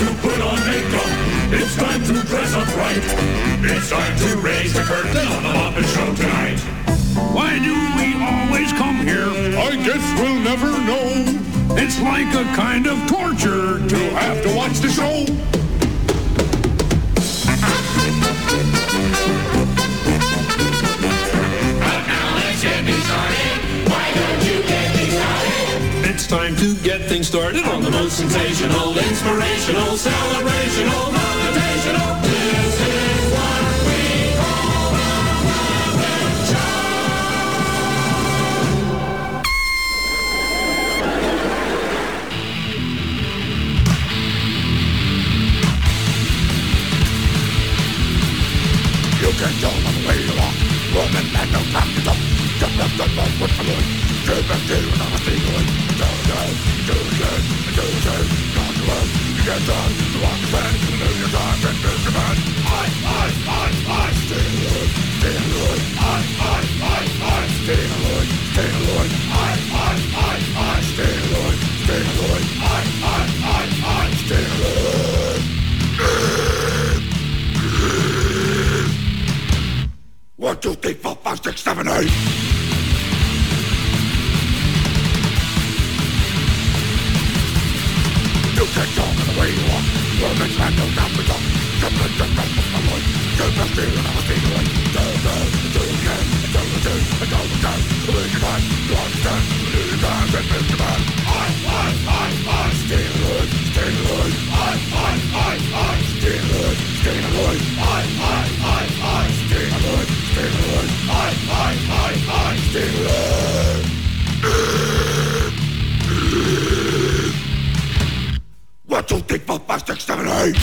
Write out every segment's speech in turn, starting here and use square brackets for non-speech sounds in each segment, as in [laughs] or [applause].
To put on makeup. It's time to dress up right. It's time to raise the curtain on the Muppet Show tonight. Why do we always come here? I guess we'll never know. It's like a kind of torture to Have to watch the show. It's time to get things started on the most Sensational, inspirational, celebrational, motivational. This is what we call the Muppet Show. You can tell them the way you walk. Woman, man, no time to talk. Just let them know what's the good. Give them to you, not a secret. Do good, do good, do good. Not to us. You get done. To understand. To know your time and build your man. I, I, I, I. Stay alone. Stay alone. I, I, I, I. Stay alone. Stay alone. I, I, I, six, seven, eight. You can talk in the way you walk. Woman's man, no doubt we talk. Come on, just run from the voice. Give us the and I'll see the way. Do, do, do you can. Do, do, do, do, do, do. Believe your time. To understand. Believe your time. And build your man. I, I, I, I. Stay alone. Stay alone. I, I, I, I. Stay alone. Stay alone. I, I, I, I. Stay alone. Stay alone. I, I, I, I. Stay alone. One, two, three, four, five, six, seven, eight.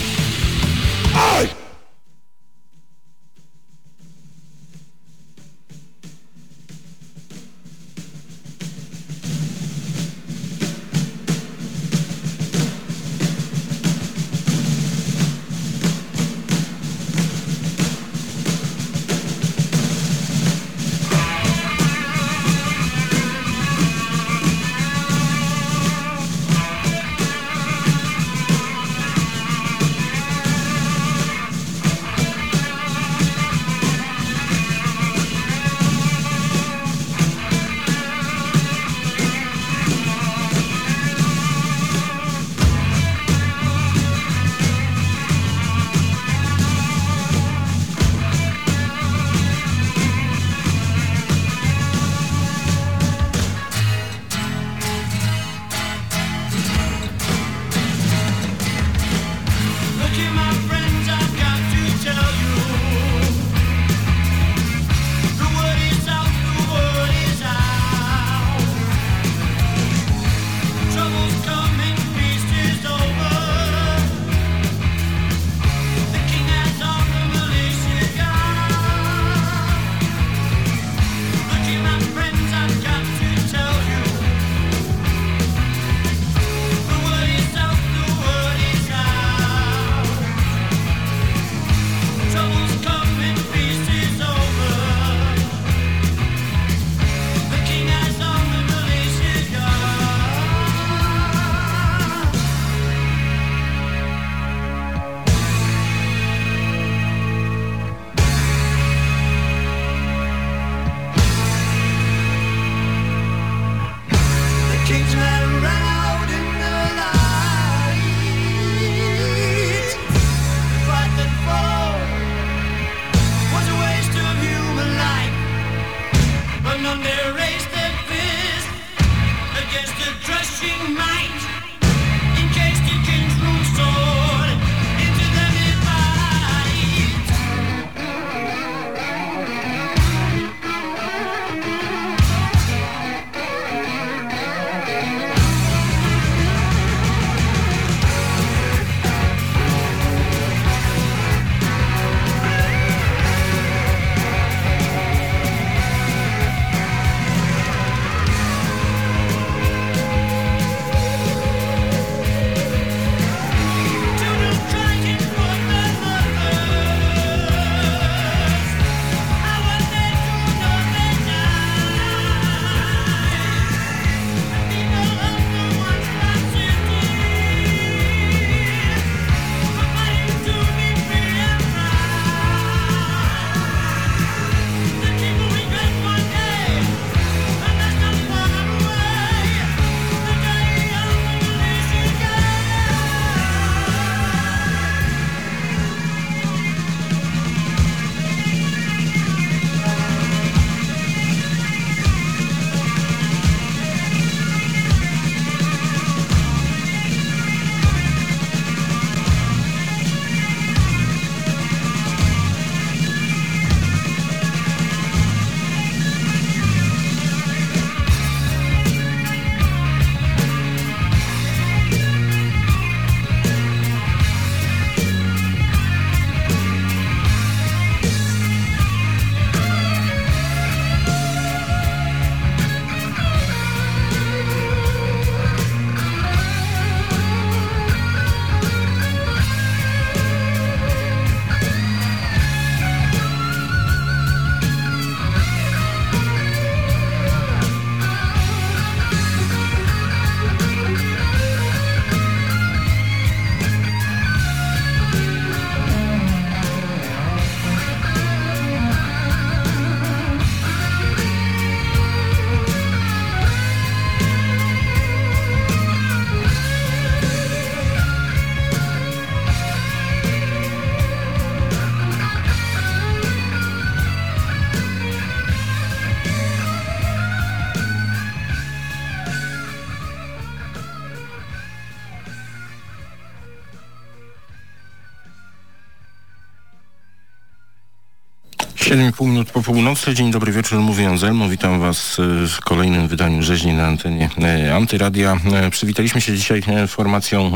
7,5 minut po północy. Dzień dobry wieczór, mówi Anselmo. Witam Was e, w kolejnym wydaniu rzeźni na antenie e, Antyradia. E, przywitaliśmy się dzisiaj formacją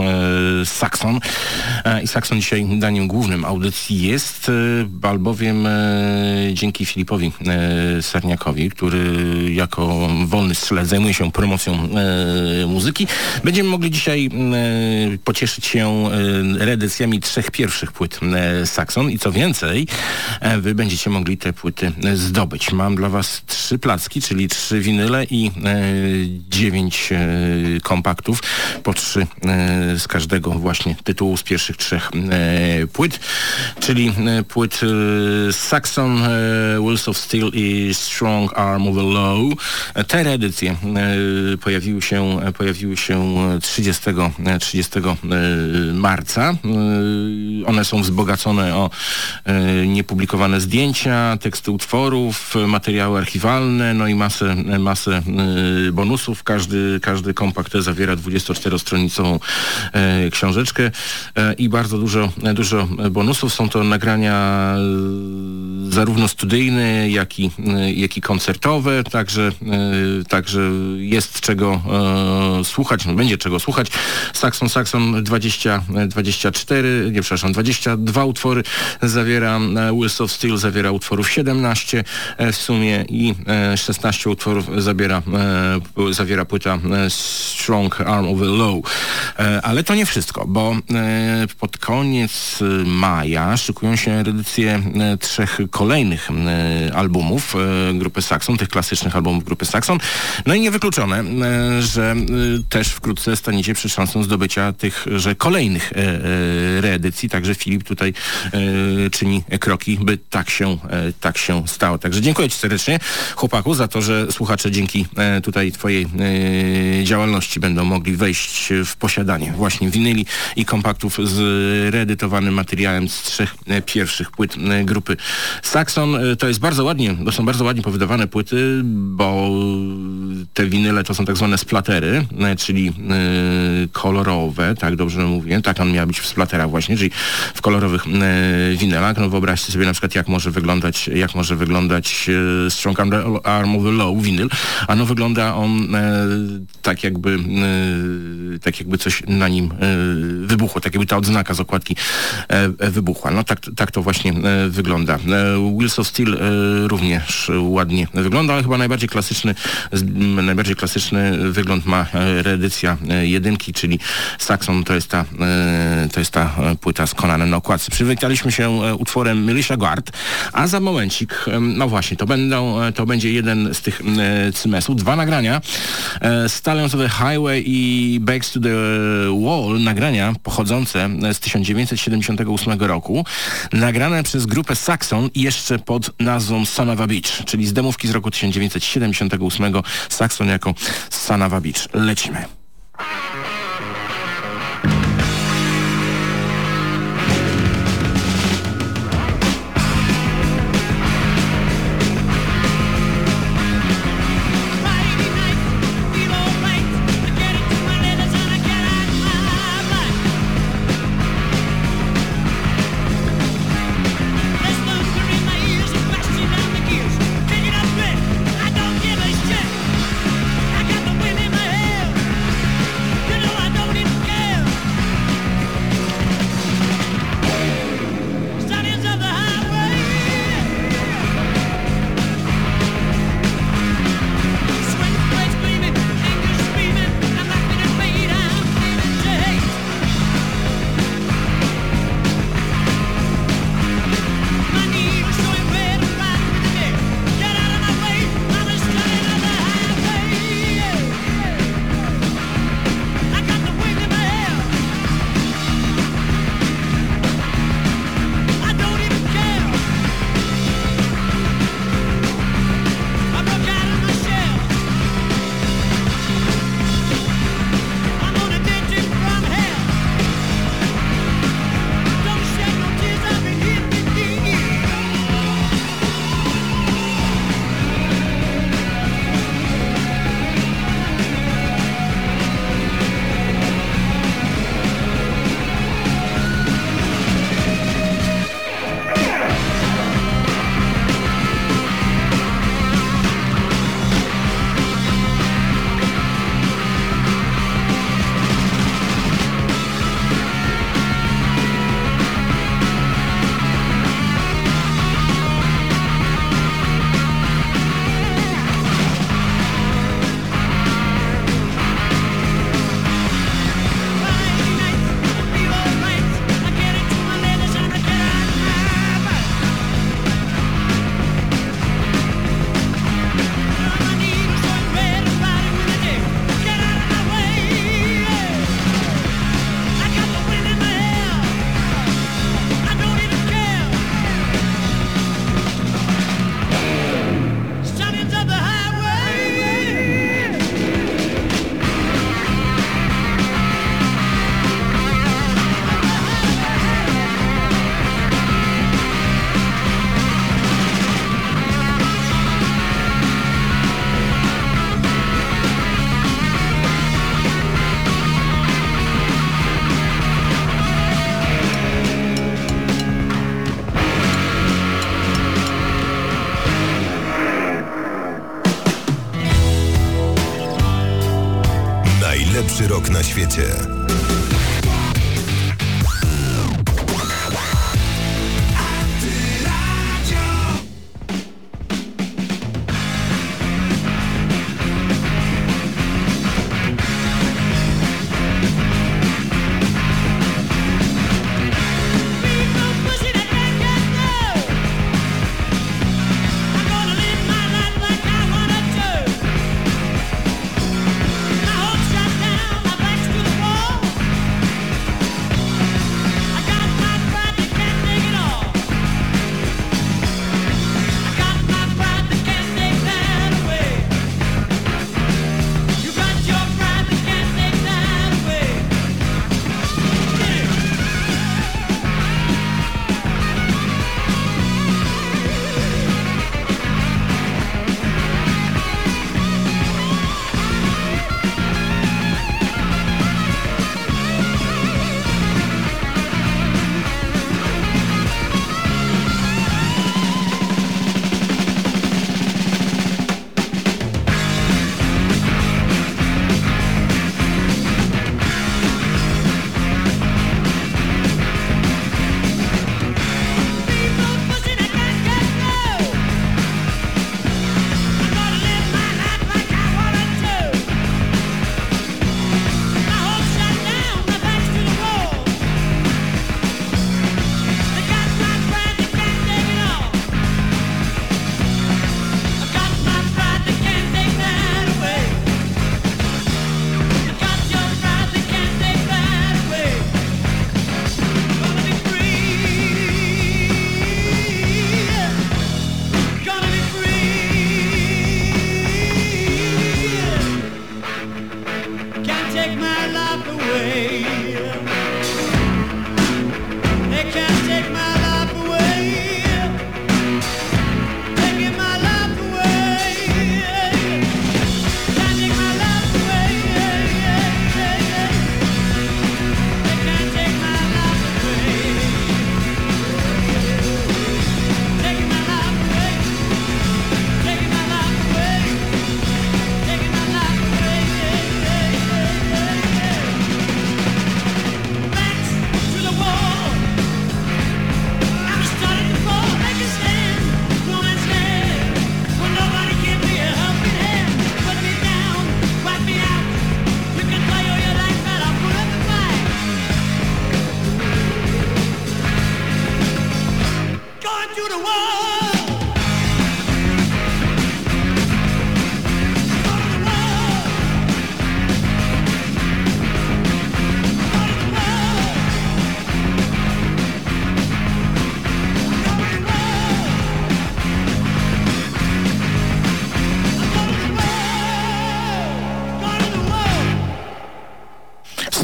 Saxon. I Saxon dzisiaj daniem głównym audycji jest, albowiem dzięki Filipowi Sarniakowi, który jako wolny strzelec zajmuje się promocją muzyki, będziemy mogli dzisiaj pocieszyć się reedycjami trzech pierwszych płyt Saxon i co więcej, Wy będziecie mogli te płyty zdobyć. Mam dla Was trzy placki, czyli trzy winyle i e, dziewięć e, kompaktów, po trzy e, z każdego właśnie tytułu z pierwszych trzech płyt, czyli płyt Saxon, Wheels of Steel i Strong Arm of the Law. Te reedycje pojawiły się, pojawiły się 30, 30 marca. One są wzbogacone o niepublikowane zdjęcia, teksty utworów, materiały archiwalne, no i masę, masę y, bonusów. Każdy, każdy kompakt zawiera 24-stronicową e, książeczkę e, i bardzo dużo, dużo bonusów. Są to nagrania y, zarówno studyjne, jak i, y, jak i koncertowe, także, także jest czego e, słuchać, no będzie czego słuchać. Saxon Saxon 20, 24, nie przepraszam, 22 utwory zawiera Wheels of Steel zawiera utworów 17 e, w sumie i 16 e, utworów zabiera, e, zawiera płyta Strong Arm of the Low. Ale to nie wszystko, bo pod koniec maja szykują się edycje trzech kolejnych albumów grupy Saxon, tych klasycznych albumów grupy Saxon. No i niewykluczone, że też wkrótce staniecie przed szansą zdobycia tychże kolejnych reedycji, także Filip tutaj czyni kroki, by tak się, tak się stało. Także dziękuję Ci serdecznie, chłopaku, za to, że słuchacze dzięki e, tutaj Twojej e, działalności będą mogli wejść w posiadanie właśnie winyli i kompaktów z reedytowanym materiałem z trzech pierwszych płyt grupy Saxon. To jest bardzo ładnie, to są bardzo ładnie powydawane płyty, bo te winyle to są tak zwane splatery, czyli kolorowe, tak dobrze mówię, tak on miał być w splatera właśnie, czyli w kolorowych winylach. No wyobraźcie sobie na przykład jak może wyglądać, jak może wyglądać e, Strong Arm of the Low, winyl. Ano wygląda on e, tak jakby e, tak jakby coś na nim wybuchło, tak jakby ta odznaka z okładki wybuchła. No tak, tak to właśnie wygląda. Wheels of Steel również ładnie wygląda, ale chyba najbardziej klasyczny, najbardziej klasyczny wygląd ma reedycja jedynki, czyli Saxon to jest ta, to jest ta płyta z Conanem na okładce. Przywitaliśmy się utworem Militia Guard, a za momencik, no właśnie, to, będą, to będzie jeden z tych cymesów, dwa nagrania. Stallions of the Highway i Backs to the Wall, nagrania pochodzące z 1978 roku, nagrane przez grupę Saxon jeszcze pod nazwą Sanava Beach, czyli z demówki z roku 1978 Saxon jako Sanava Beach. Lecimy.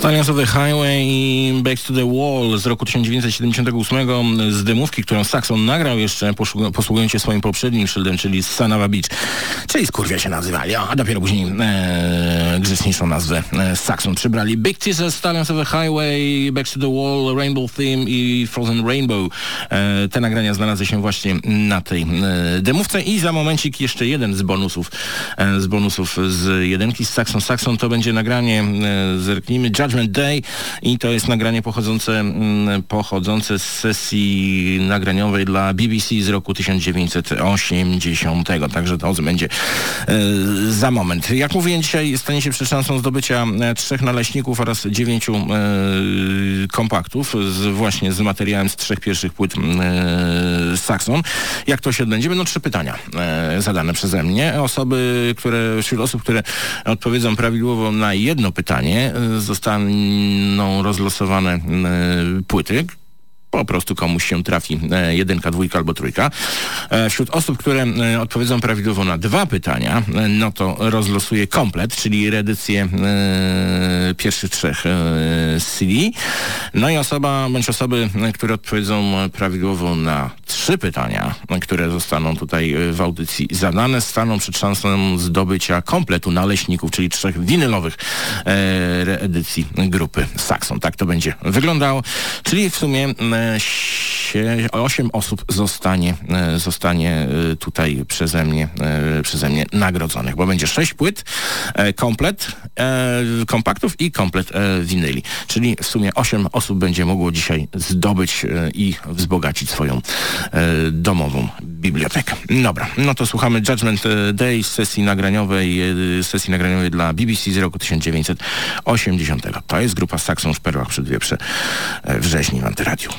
Stallions of the Highway i Back to the Wall z roku 1978 z dymówki, którą Saxon nagrał jeszcze posługując się swoim poprzednim szyldem, czyli Sanava Beach. Czyli skurwia się nazywali, a dopiero później e, grzeczniejszą nazwę e, Saxon przybrali. Big Teaser, Stallions of the Highway, Back to the Wall, Rainbow Theme i Frozen Rainbow. E, te nagrania znalazły się właśnie na tej e, demówce i za momencik jeszcze jeden z bonusów, e, z bonusów z jedynki z Saxon. Saxon to będzie nagranie, e, zerknijmy, Judgment Day i to jest nagranie pochodzące, mm, pochodzące z sesji nagraniowej dla BBC z roku 1980. Także to będzie e, za moment. Jak mówiłem, dzisiaj stanie się przed szansą zdobycia e, trzech naleśników oraz dziewięciu e, kompaktów z, właśnie z materiałem z trzech pierwszych płyt Saxon. Jak to się odbędzie? Będą trzy pytania zadane przeze mnie. Osoby, które, wśród osób, które odpowiedzą prawidłowo na jedno pytanie, e, zostaną rozlosowane e, płyty, po prostu komuś się trafi e, jedynka, dwójka albo trójka. E, wśród osób, które e, odpowiedzą prawidłowo na dwa pytania, e, no to rozlosuje komplet, czyli reedycję e, pierwszych trzech e, CD. No i osoba, bądź osoby, które odpowiedzą prawidłowo na trzy pytania, które zostaną tutaj w audycji zadane, staną przed szansą zdobycia kompletu naleśników, czyli trzech winylowych reedycji grupy Saxon. Tak to będzie wyglądało. Czyli w sumie się, 8 osób zostanie, e, zostanie e, tutaj przeze mnie, e, przeze mnie nagrodzonych, bo będzie 6 płyt, komplet kompaktów i komplet winyli. Czyli w sumie 8 osób będzie mogło dzisiaj zdobyć i wzbogacić swoją domową bibliotekę. Dobra, no to słuchamy Judgment Day z sesji nagraniowej, sesji nagraniowej dla BBC z roku 1980. To jest grupa Saxon w Perłach Przedwieprze e, wrześni w Antyradiu.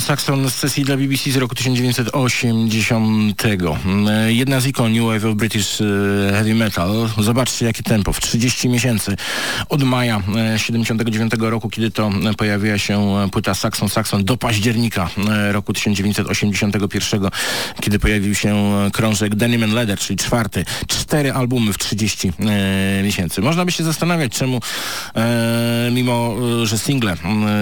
Saxon z sesji dla BBC z roku 1980. Mm, Jedna z ikon New Wave of British e, Heavy Metal. Zobaczcie jakie tempo. W 30 miesięcy od maja e, 79 roku, kiedy to e, pojawiła się e, płyta Saxon Saxon do października e, roku 1981, kiedy pojawił się e, krążek Denim and Leather, czyli czwarty. Cztery albumy w 30 e, miesięcy. Można by się zastanawiać, czemu e, mimo, e, że single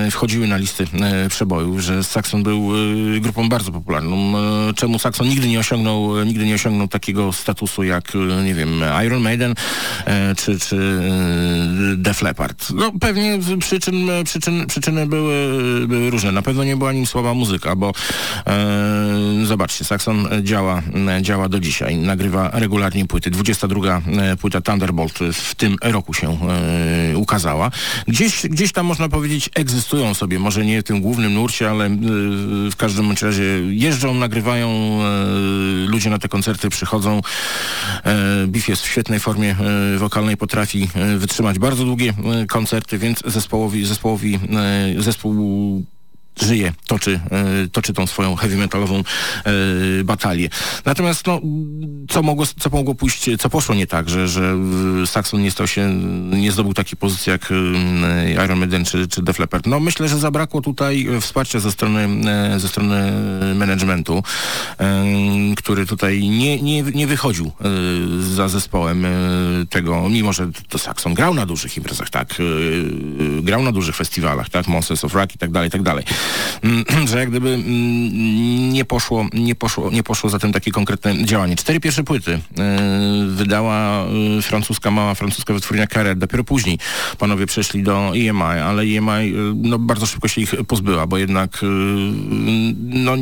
e, wchodziły na listy e, przebojów, że Saxon był e, grupą bardzo popularną. E, czemu Saxon nigdy nie osiągnął, e, nigdy nie osiągnął takiego statusu jak, nie wiem, Iron Maiden czy, czy Def Leppard. No pewnie przyczyn, przyczyn, przyczyny były, były różne. Na pewno nie była nim słaba muzyka, bo e, zobaczcie, Saxon działa, działa do dzisiaj. Nagrywa regularnie płyty. 22 e, płyta Thunderbolt w tym roku się e, ukazała. Gdzieś, gdzieś tam można powiedzieć egzystują sobie, może nie w tym głównym nurcie, ale w każdym bądź razie jeżdżą, nagrywają, e, ludzie na te koncerty przychodzą. E, Biff jest w świetnej formie e, wokalnej, potrafi wytrzymać bardzo długie koncerty, więc zespołowi, zespołowi zespół żyje, toczy, e, toczy tą swoją heavy metalową e, batalię. Natomiast no, co mogło, co mogło pójść, co poszło nie tak, że, że Saxon nie stał się, nie zdobył takiej pozycji jak e, Iron Maiden czy, czy Def Leppard. No myślę, że zabrakło tutaj e, wsparcia ze strony, ze strony managementu, który tutaj nie, nie, nie wychodził za zespołem tego, mimo że to Saxon grał na dużych imprezach, tak, grał na dużych festiwalach, tak, Monsters of Rock i tak dalej, i tak dalej. Mm, [clears throat] że jak gdyby mm, nie poszło, nie poszło, nie poszło za tym takie konkretne działanie. Cztery pierwsze płyty e, wydała e, francuska, mała francuska wytwórnia Carrera. Dopiero później panowie przeszli do EMI, ale EMI e, no, bardzo szybko się ich pozbyła, bo jednak e, no,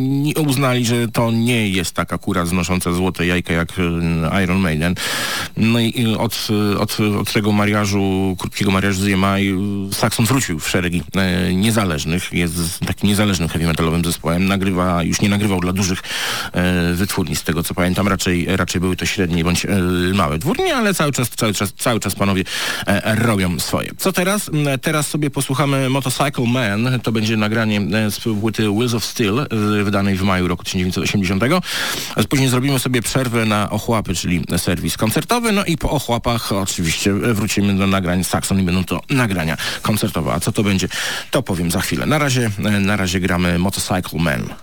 uznali, że to nie jest taka kura znosząca złote jajka jak Iron Maiden. No i od, od, od tego mariażu, krótkiego mariażu z EMI Saxon wrócił w szeregi niezależnych. Jest takim niezależnym heavy metalowym zespołem. Nagrywa, już nie nagrywał dla dużych e, wytwórni, z tego co pamiętam. Raczej, raczej były to średnie bądź e, małe wytwórnie, ale cały czas, cały czas, cały czas panowie e, robią swoje. Co teraz? M, Teraz sobie posłuchamy Motorcycle Man. To będzie nagranie e, z płyty Wheels of Steel, e, wydanej w maju roku 1980. A Później zrobimy sobie przerwę na ochłapy, czyli serwis koncertowy. No i po ochłapach oczywiście wrócimy do nagrań Saxon i będą to nagrania koncertowe. A co to będzie, to powiem za chwilę. Na razie, e, na razie gramy Motorcycle Man.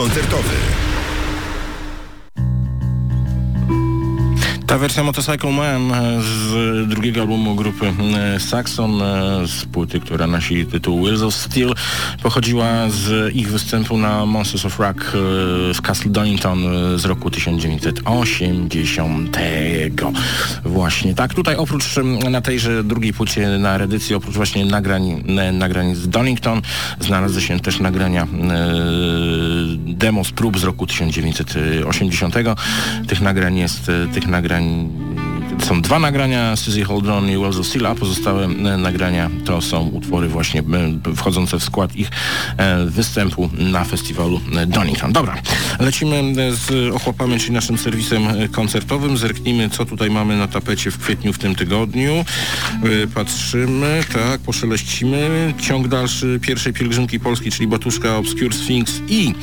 Koncertowy. Ta wersja Motorcycle Man e, z drugiego albumu grupy e, Saxon, e, z płyty, która nosi tytuł Wheels of Steel, pochodziła z ich występu na Monsters of Rock w Castle Donington z roku 1980. Właśnie tak, tutaj oprócz na tejże drugiej płycie na redycji, oprócz właśnie nagrań, nagrań z Donington, znalazły się też nagrania demo z prób z roku 1980. Tych nagrań jest, tych nagrań są dwa nagrania Suzy Holdron i Wells of Steel, a pozostałe e, nagrania to są utwory właśnie e, wchodzące w skład ich e, występu na festiwalu Donington. Dobra, lecimy z ochłapami, czyli naszym serwisem koncertowym. Zerknijmy, co tutaj mamy na tapecie w kwietniu w tym tygodniu. Patrzymy, tak, poszeleścimy. Ciąg dalszy pierwszej pielgrzymki Polski, czyli Batuszka, Obscure Sphinx i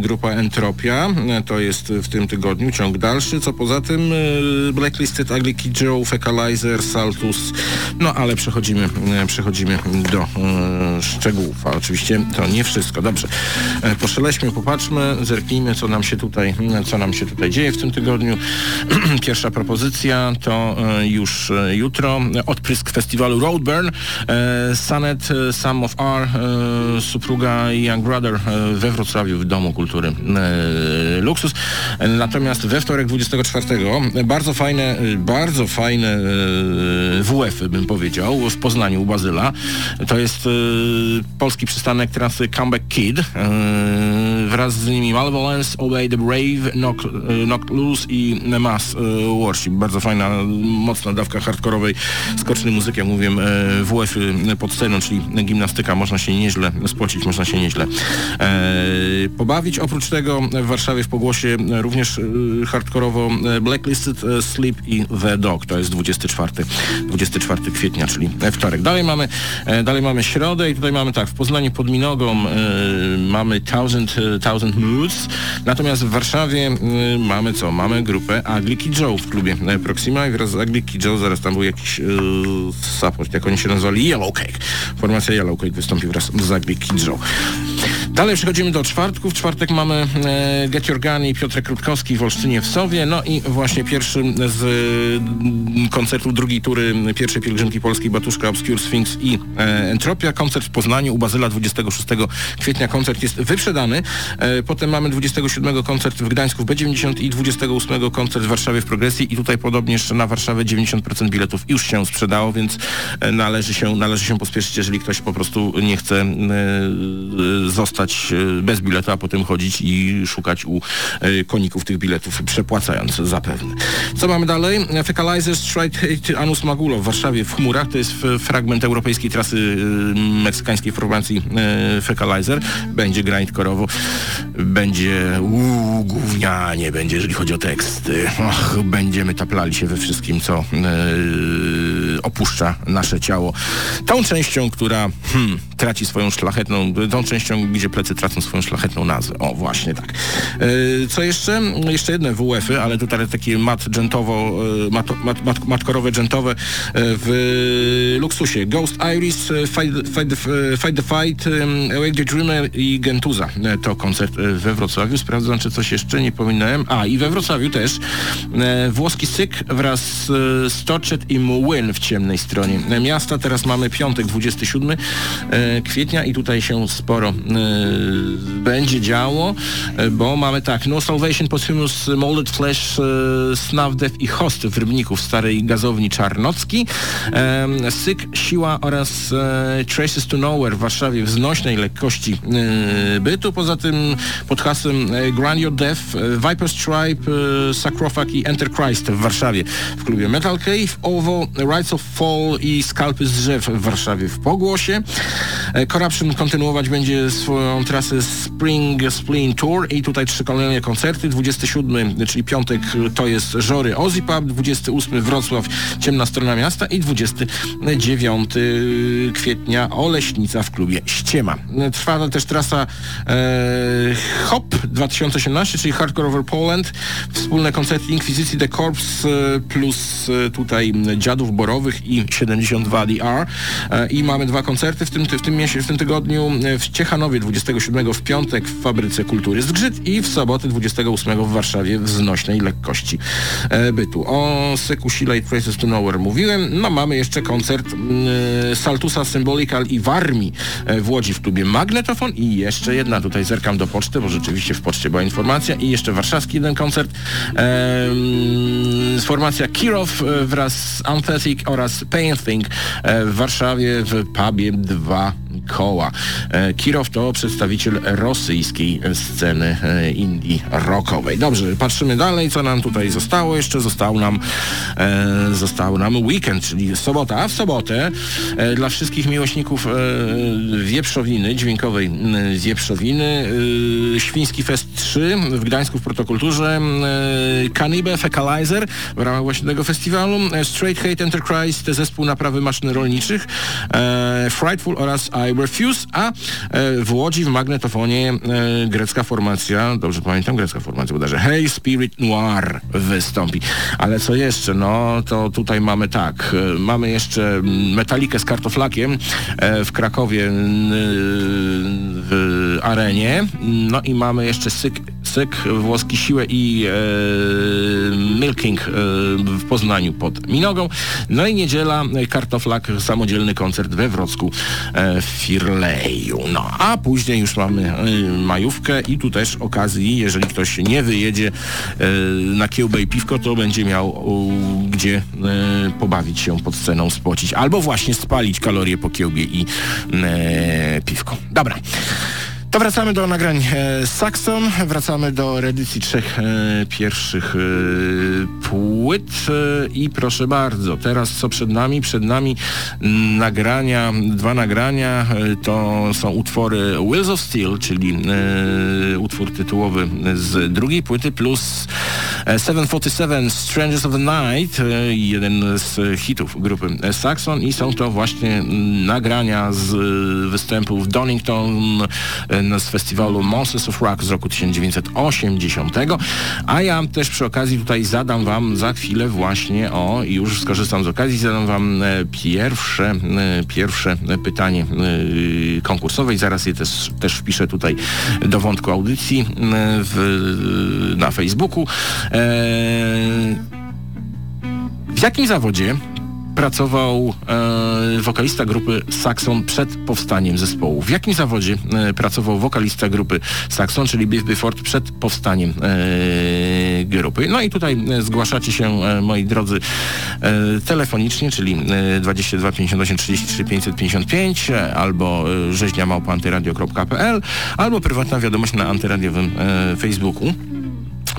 grupa Entropia. To jest w tym tygodniu ciąg dalszy. Co poza tym Blacklisted, Ugly Kid Joe, Fecalizer, Saltus, no ale przechodzimy, e, przechodzimy do e, szczegółów, a oczywiście to nie wszystko. Dobrze, e, poszeleśmy, popatrzmy, zerknijmy, co nam się tutaj, co nam się tutaj dzieje w tym tygodniu. [clears throat] Pierwsza propozycja to e, już e, jutro, odprysk festiwalu Roadburn, e, Sanet, Some of Our, Supruga Young Brother we Wrocławiu w Domu Kultury Luksus. Natomiast we wtorek 24 bardzo fajne, bardzo fajne WF-y bym powiedział w Poznaniu u Bazyla. To jest polski przystanek trasy Comeback Kid. Wraz z nimi Malevolence, Obey the Brave, Knock, Knock Loose i Mass Worship. Bardzo fajna, mocna dawka hardkorowej, skocznej muzyki, jak mówiłem, WF-y pod sceną, czyli gimnastyka. Można się nieźle spocić, można się nieźle pobawić. Oprócz tego w Warszawie w Pogłosie również hardkorowo Blacklisted Sleep i The. To jest 24, 24 kwietnia, czyli wtorek. Dalej mamy, dalej mamy środę i tutaj mamy tak, w Poznaniu pod Minogą mamy Thousand, Thousand Moods, natomiast w Warszawie mamy co? Mamy grupę Kid Joe w klubie Proxima i wraz z Kid Joe zaraz tam był jakiś yy, support, jak oni się nazwali, Yellow Cake. Formacja Yellow Cake wystąpi wraz z Kid Joe. Dalej przechodzimy do czwartku. W czwartek mamy e, Get Your Gun i Piotrek Krutkowski w Olsztynie w Sowie. No i właśnie pierwszy z e, koncertu drugiej tury pierwszej pielgrzymki polskiej Batuszka, Obscure Sphinx i e, Entropia. Koncert w Poznaniu u Bazyla 26 kwietnia. Koncert jest wyprzedany. E, potem mamy 27 koncert w Gdańsku w B90 i 28 koncert w Warszawie w Progresji i tutaj podobnież na Warszawę 90% biletów już się sprzedało, więc e, należy się, należy się pospieszyć, jeżeli ktoś po prostu nie chce e, zostać E, bez biletu, a potem chodzić i szukać u e, koników tych biletów, przepłacając zapewne. Co mamy dalej? Fecalizer Straight Anus Magulo w Warszawie w chmurach. To jest fragment europejskiej trasy e, meksykańskiej formacji Fecalizer. Będzie grindkorowo, będzie uuu, gównianie będzie, jeżeli chodzi o teksty. Och, będziemy taplali się we wszystkim, co opuszcza nasze ciało. Tą częścią, która hmm, traci swoją szlachetną, tą częścią, gdzie plecy tracą swoją szlachetną nazwę. O, właśnie tak. E, co jeszcze? Jeszcze jedne WF-y, ale tutaj takie mat gentowo, e, mat, mat, mat, matkorowe gentowe e, w luksusie. Ghost Iris, Fight, fight, fight the Fight, Awake the Dreamer i Gentuza. To koncert we Wrocławiu. Sprawdzam, czy coś jeszcze nie pominąłem. A, i we Wrocławiu też włoski Syk wraz z Stoczet i Mułyn w ciemnej stronie miasta. Teraz mamy piątek, 27 kwietnia i tutaj się sporo będzie działo, e, bo mamy tak, No Salvation, Posthumous, Molded Flesh, e, Death i Host w Rybniku w starej gazowni Czarnocki, Syk, Siła oraz e, Traces to Nowhere w Warszawie w znośnej lekkości bytu. Poza tym pod hasłem Grind Your Death, Viper Stripe, Sacrophag i Enterchrist w Warszawie w klubie Metal Cave, Ovo, Rights of Fall i Skalpy z drzew w Warszawie w Pogłosie. Corruption kontynuować będzie swoją trasę Spring Spleen Tour i tutaj trzy kolejne koncerty. 27, czyli piątek to jest Żory Ozzy Pub, 28 Wrocław Ciemna Strona Miasta i 29 kwietnia Oleśnica w klubie Ściema. Trwa też trasa e, HOP 2018, czyli Hardcore Over Poland. Wspólne koncerty Inkwizycji The Corps e, plus e, tutaj Dziadów I 72 DR. E, I mamy dwa koncerty w tym, w tym w tym tygodniu w Ciechanowie 27 w piątek w Fabryce Kultury Zgrzyt i w sobotę 28 w Warszawie w znośnej lekkości e, bytu. O Sekusile i Traces to Nowhere mówiłem. No mamy jeszcze koncert Saltusa Symbolical i Warmi e, w Łodzi w klubie Magnetofon i jeszcze jedna, tutaj zerkam do poczty, bo rzeczywiście w poczcie była informacja i jeszcze warszawski jeden koncert. E, formacja Kirov e, wraz z Anthetic oraz Painting e, w Warszawie w pubie 2 koła. E, Kirow to przedstawiciel rosyjskiej sceny e, indie rockowej. Dobrze, patrzymy dalej, co nam tutaj zostało. Jeszcze został nam, e, został nam weekend, czyli sobota. A w sobotę e, dla wszystkich miłośników e, wieprzowiny, dźwiękowej wieprzowiny, e, Świński Fest 3 w Gdańsku w Protokulturze, e, Cannibal Fecalizer w ramach właśnie tego festiwalu, Straight Hate Enterprise, zespół naprawy maszyn rolniczych, Frightful oraz I Refuse, a e, w Łodzi w magnetofonie e, grecka formacja, dobrze pamiętam, grecka formacja bodajże, Hey Spirit Noir wystąpi. Ale co jeszcze? No to tutaj mamy tak, e, mamy jeszcze Metalikę z kartoflakiem w Krakowie w arenie, no i mamy jeszcze Syk, Syk włoski Siłę i e, Milking e, w Poznaniu pod Minogą. No i niedziela e, Kartoflak, samodzielny koncert we Wrocku e, w Firleju. No a później już mamy e, majówkę i tu też okazji, jeżeli ktoś nie wyjedzie e, na kiełbę i piwko, to będzie miał gdzie pobawić się pod sceną, spocić albo właśnie spalić kalorie po kiełbie i piwko. Dobra. To wracamy do nagrań e, Saxon, wracamy do reedycji trzech e, pierwszych e, płyt. E, i proszę bardzo, teraz co przed nami? Przed nami nagrania, dwa nagrania, e, to są utwory Wheels of Steel, czyli e, utwór tytułowy z drugiej płyty, plus e, 747 Strangers of the Night, jeden z hitów grupy Saxon. I są to właśnie nagrania z występów Donington, z festiwalu Monsters of Rock z roku 1980. A ja też przy okazji tutaj zadam wam za chwilę właśnie o, już skorzystam z okazji, zadam wam e, pierwsze, e, pierwsze pytanie e, konkursowe i zaraz je też, też wpiszę tutaj do wątku audycji w, na Facebooku. W jakim zawodzie pracował e, wokalista grupy Saxon przed powstaniem zespołu. W jakim zawodzie e, pracował wokalista grupy Saxon, czyli Biff Byford przed powstaniem e, grupy. No i tutaj e, zgłaszacie się, e, moi drodzy, e, telefonicznie, czyli e, 22 58 33 555 e, albo rzeźnia małpa antyradio.pl albo prywatna wiadomość na antyradiowym Facebooku.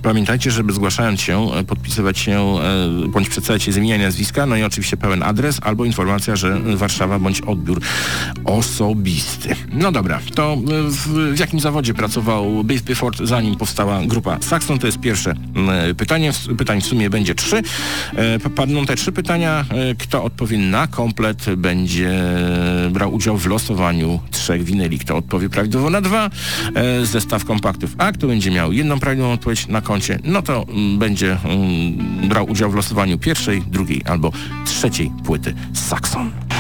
Pamiętajcie, żeby zgłaszając się, e, podpisywać się e, bądź przedstawiać się z imienia nazwiska, no i oczywiście pełen adres albo informacja, że Warszawa bądź odbiór osobisty. No dobra, to e, w, w jakim zawodzie pracował Biff Byford zanim powstała grupa Saxon? To jest pierwsze pytanie. Pytań w sumie będzie trzy. Padną te trzy pytania. Kto odpowie na komplet będzie brał udział w losowaniu trzech winyli. Kto odpowie prawidłowo na dwa, zestaw kompaktów A, kto będzie miał jedną prawidłową odpowiedź na koncie, no to mm, będzie mm, brał udział w losowaniu pierwszej, drugiej albo trzeciej płyty Saxon.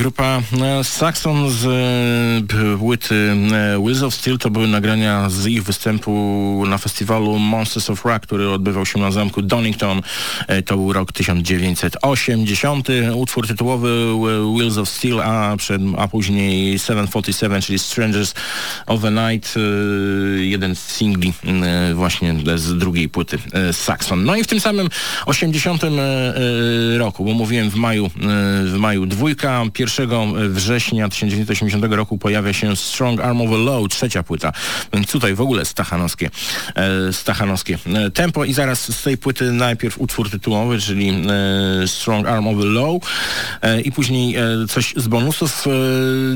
Grupa e, Saxon z e, płyty e, Wheels of Steel. To były nagrania z ich występu na festiwalu Monsters of Rock, który odbywał się na zamku Donington. To był rok 1980. Utwór tytułowy Wheels of Steel, a, przed, a później 747, czyli Strangers of the Night, jeden z singli właśnie z drugiej płyty Saxon. No i w tym samym 80 e, e, roku, bo mówiłem w maju, w maju dwójka, 1 września 1980 roku pojawia się Strong Arm of a Low, trzecia płyta. Więc tutaj w ogóle stachanowskie, e, stachanowskie e, tempo i zaraz z tej płyty najpierw utwór tytułowy, czyli e, Strong Arm of a Low e, i później e, coś z bonusów. E,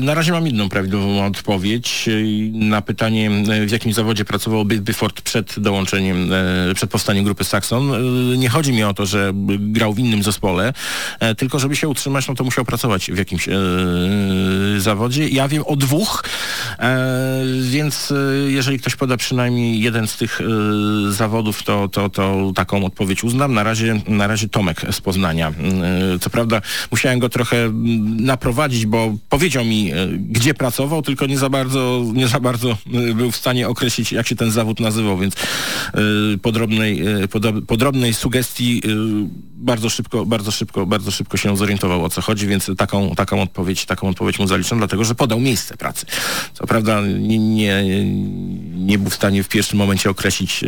na razie mam jedną prawidłową odpowiedź e, na pytanie, e, w jakim zawodzie pracował Bifford przed dołączeniem, e, przed powstaniem grupy Saxon. E, nie chodzi mi o to, że grał w innym zespole, e, tylko żeby się utrzymać, no to musiał pracować w jakimś e, zawodzie. Ja wiem o dwóch, e, więc e, jeżeli ktoś poda przynajmniej jeden z tych zawodów, to, to, to taką odpowiedź uznam. Na razie, na razie Tomek z Poznania. Co prawda musiałem go trochę naprowadzić, bo powiedział mi, gdzie pracował, tylko nie za bardzo, nie za bardzo był w stanie określić, jak się ten zawód nazywał, więc podrobnej, podrobnej sugestii bardzo szybko, bardzo szybko, bardzo szybko się zorientował o co chodzi, więc taką, taką odpowiedź, taką odpowiedź mu zaliczam, dlatego że podał miejsce pracy. Co prawda nie, nie, nie był w stanie w pierwszym momencie określić e,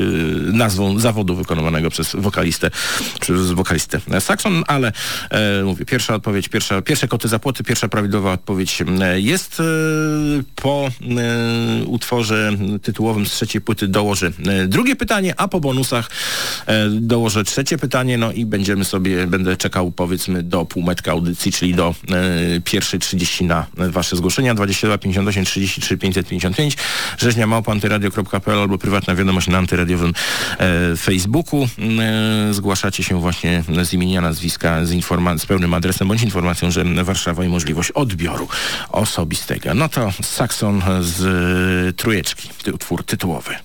nazwą zawodu wykonywanego przez wokalistę, przez wokalistę Saxon, ale e, mówię, pierwsza odpowiedź, pierwsza, pierwsze koty za płoty, pierwsza prawidłowa odpowiedź e, jest e, po e, utworze tytułowym z trzeciej płyty dołożę e, drugie pytanie, a po bonusach dołożę trzecie pytanie, no i będziemy sobie, będę czekał powiedzmy do półmetka audycji, czyli do pierwszej 30 na wasze zgłoszenia, 22 58 33 555, rzeźnia małpa antyradio.pl albo prywatna wiadomość na antyradiowym e, Facebooku. E, zgłaszacie się właśnie z imienia, nazwiska, z, informa- z pełnym adresem bądź informacją, że Warszawa i możliwość odbioru osobistego. No to Saxon z e, Trójeczki, utwór tytułowy.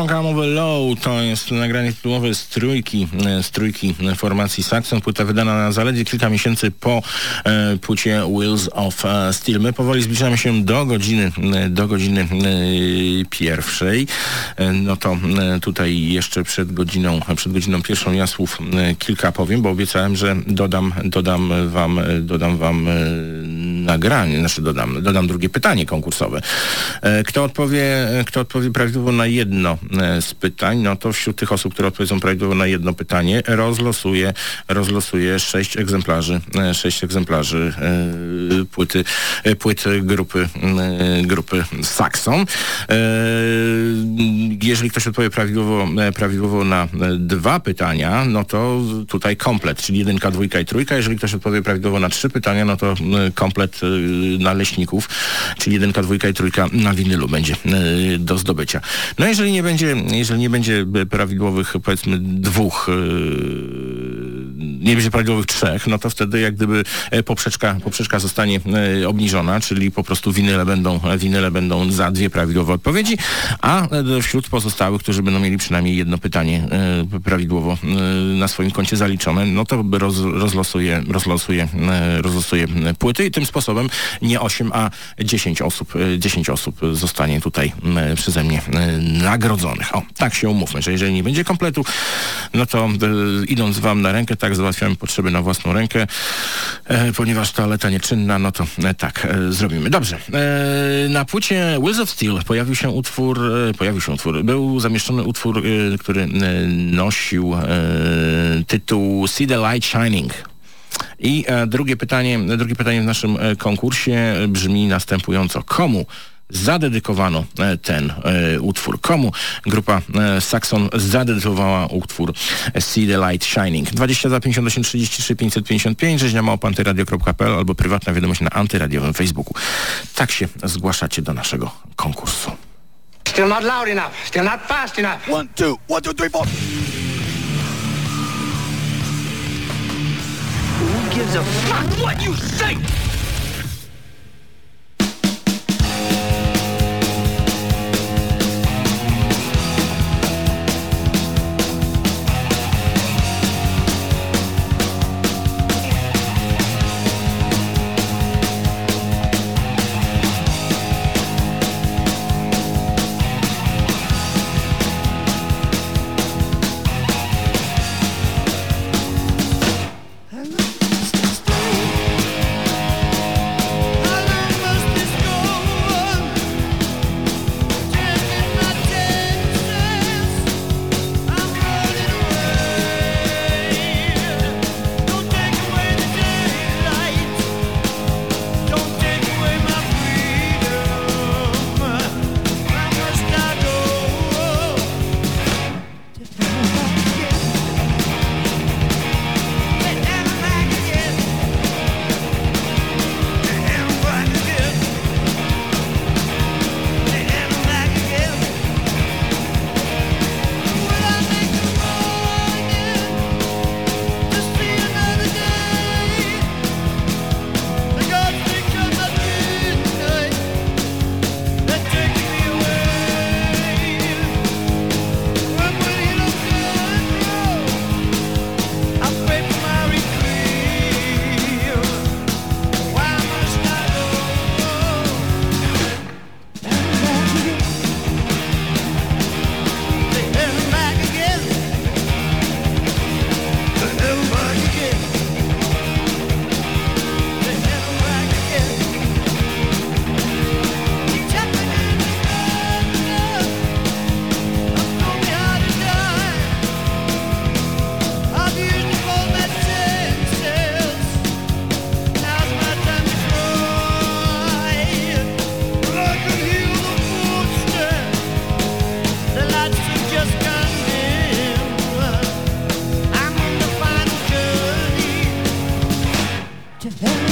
A Low to jest nagranie tytułowe z trójki, e, z trójki formacji Saxon. Płyta wydana na zaledwie kilka miesięcy po e, płycie Wheels of e, Steel. My powoli zbliżamy się do godziny, e, do godziny e, pierwszej. E, no to e, tutaj jeszcze przed godziną, przed godziną pierwszą ja słów e, kilka powiem, bo obiecałem, że dodam, dodam wam, e, dodam wam e, nagranie, znaczy dodam, dodam drugie pytanie konkursowe. E, Kto odpowie, kto odpowie prawidłowo na jedno e, z pytań, no to wśród tych osób, które odpowiedzą prawidłowo na jedno pytanie, rozlosuje, rozlosuje sześć egzemplarzy, e, sześć egzemplarzy e, płyty, e, płyty grupy, e, grupy Saxon. E, Jeżeli ktoś odpowie prawidłowo, e, prawidłowo na e, dwa pytania, no to tutaj komplet, czyli jedynka, dwójka i trójka. Jeżeli ktoś odpowie prawidłowo na trzy pytania, no to e, komplet e, na leśników, czyli jedynka, dwójka i trójka na winylu będzie e, do zdobycia. No jeżeli nie będzie, jeżeli nie będzie prawidłowych powiedzmy dwóch, e, nie będzie prawidłowych trzech, no to wtedy jak gdyby poprzeczka, poprzeczka zostanie obniżona, czyli po prostu winyle będą, winyle będą za dwie prawidłowe odpowiedzi, a wśród pozostałych, którzy będą mieli przynajmniej jedno pytanie prawidłowo na swoim koncie zaliczone, no to roz, rozlosuje, rozlosuje, rozlosuje płyty i tym sposobem nie 8, a 10 osób, e, 10 osób zostanie tutaj e, przeze mnie e, nagrodzonych. O, tak się umówmy, że jeżeli nie będzie kompletu, no to e, idąc wam na rękę, tak załatwiamy potrzeby na własną rękę, e, ponieważ toaleta nieczynna, no to e, tak e, zrobimy. Dobrze. E, na płycie Wheels of Steel pojawił się utwór, e, pojawił się utwór, był zamieszczony utwór, e, który e, nosił e, tytuł See the Light Shining. I e, drugie pytanie, drugie pytanie w naszym e, konkursie brzmi następująco. Komu zadedykowano e, ten e, utwór? Komu grupa e, Saxon zadedykowała utwór See the Light Shining? 22 58 33 555 rzeźnia małpantyradio.pl albo prywatna wiadomość na antyradiowym Facebooku. Tak się zgłaszacie do naszego konkursu. Still not loud enough. Still not fast enough. One, two, one, two, three, four. Gives a fuck what you say?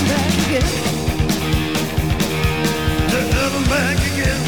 back again. Never back again.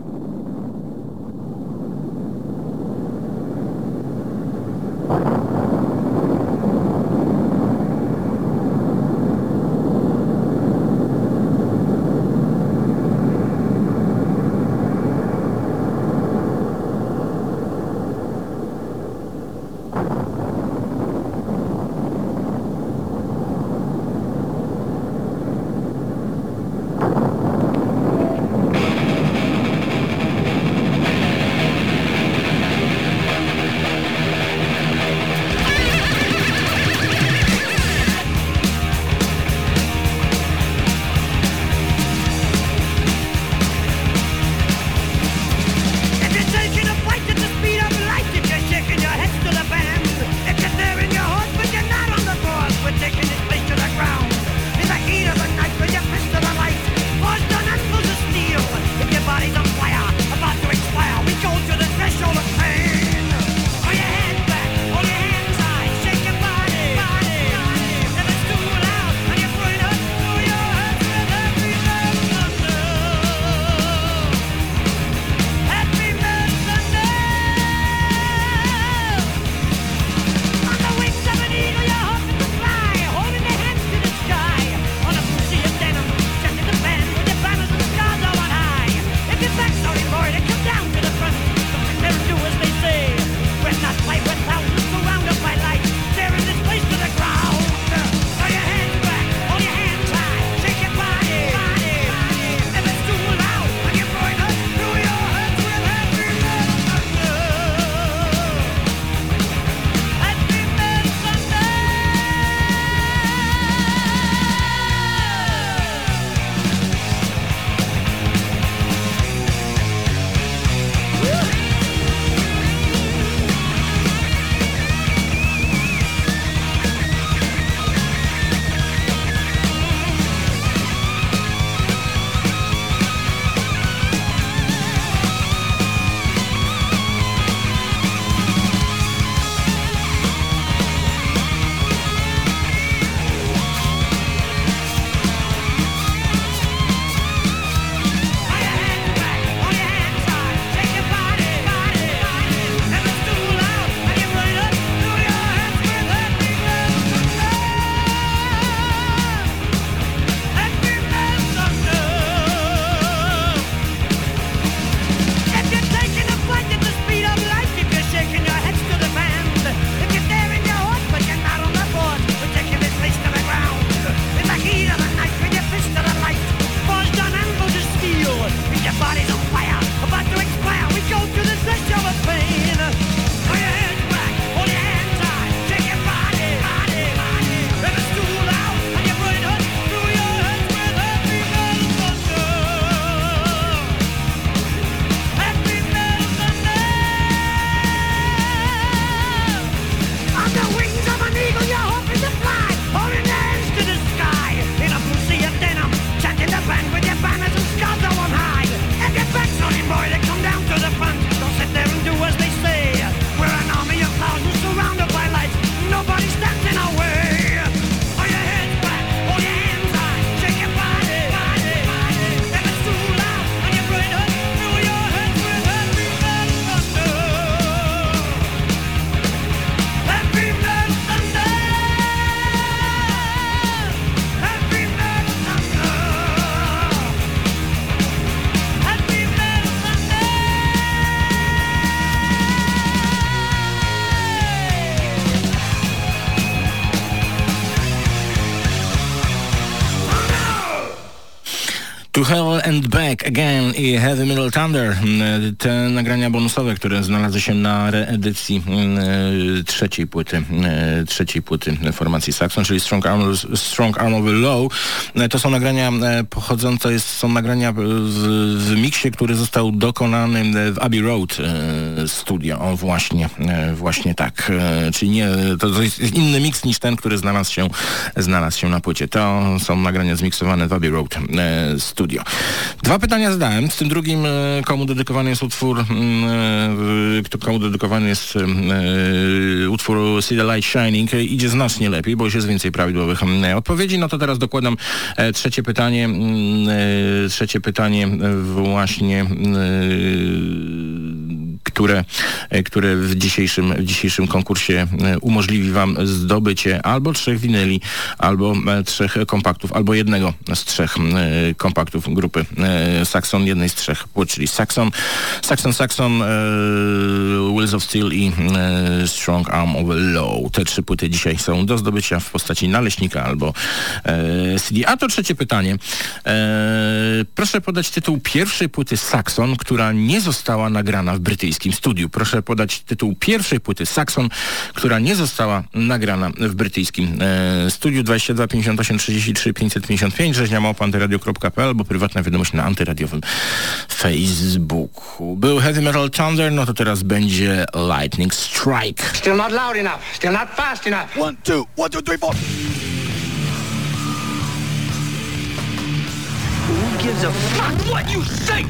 And I Heavy Metal Thunder. Mm, Te nagrania bonusowe, które znalazły się na reedycji mm, trzeciej płyty, mm, trzeciej płyty formacji Saxon, czyli Strong Arm, Strong Arm of the Low. E, To są nagrania e, pochodzące, są nagrania w, w miksie, który został dokonany w Abbey Road e, Studio. O właśnie, e, właśnie tak. E, Czyli nie, to, to jest inny miks niż ten, który znalazł się, znalazł się na płycie. To są nagrania zmiksowane w Abbey Road e, Studio. Dwa pytania zadałem. Z tym drugim, e, komu dedykowany jest utwór, mm, e, komu dedykowany jest e, utwór See the Light Shining, idzie znacznie lepiej, bo już jest więcej prawidłowych mm, odpowiedzi. No to teraz dokładam trzecie pytanie. mm, Trzecie pytanie właśnie które, e, które w dzisiejszym, w dzisiejszym konkursie e, umożliwi Wam zdobycie albo trzech winyli, albo e, trzech kompaktów, albo jednego z trzech kompaktów grupy Saxon, jednej z trzech płyt, czyli Saxon, Saxon, Saxon, Wheels of Steel i Strong Arm of Low. Te trzy płyty dzisiaj są do zdobycia w postaci naleśnika albo CD. A to trzecie pytanie. Proszę podać tytuł pierwszej płyty Saxon, która nie została nagrana w brytyjskim studiu. Proszę podać tytuł pierwszej płyty Saxon, która nie została nagrana w brytyjskim e, studiu 22 58 33 555 rzeźniamałpantyradio.pl albo prywatna wiadomość na antyradiowym Facebooku. Był Heavy Metal Thunder, no to teraz będzie Lightning Strike. Still not loud enough. Still not fast enough. One, two, one, two, three, four. Who gives a fuck what you say?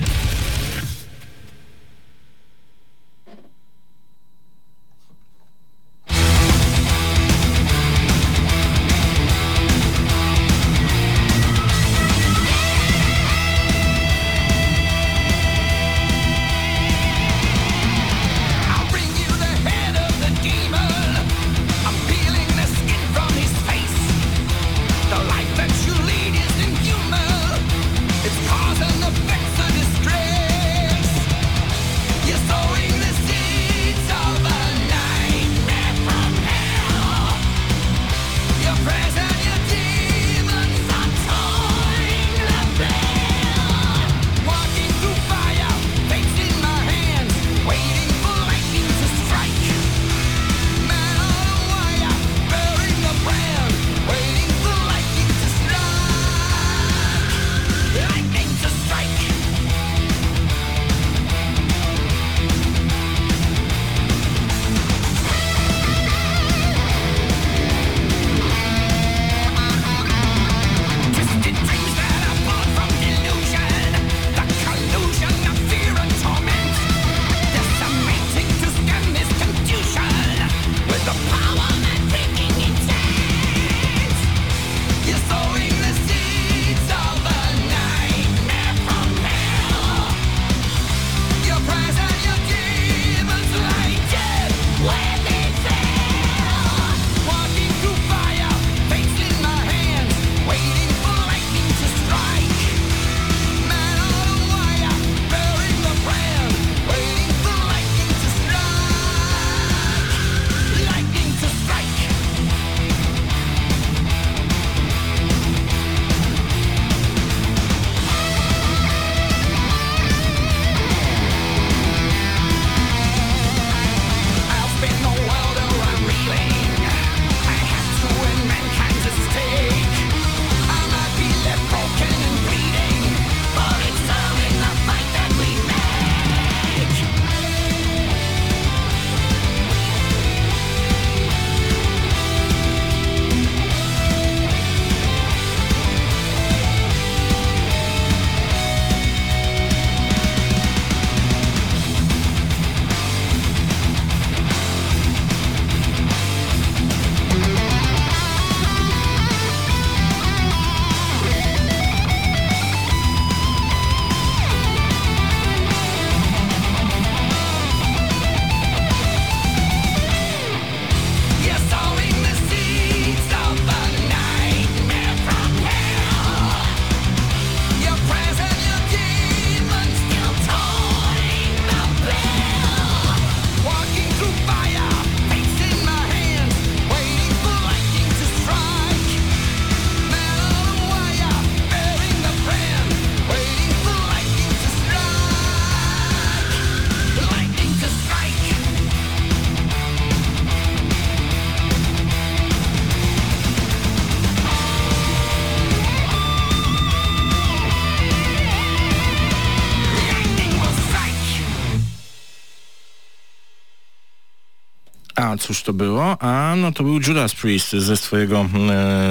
Cóż to było? A no to był Judas Priest ze swojego,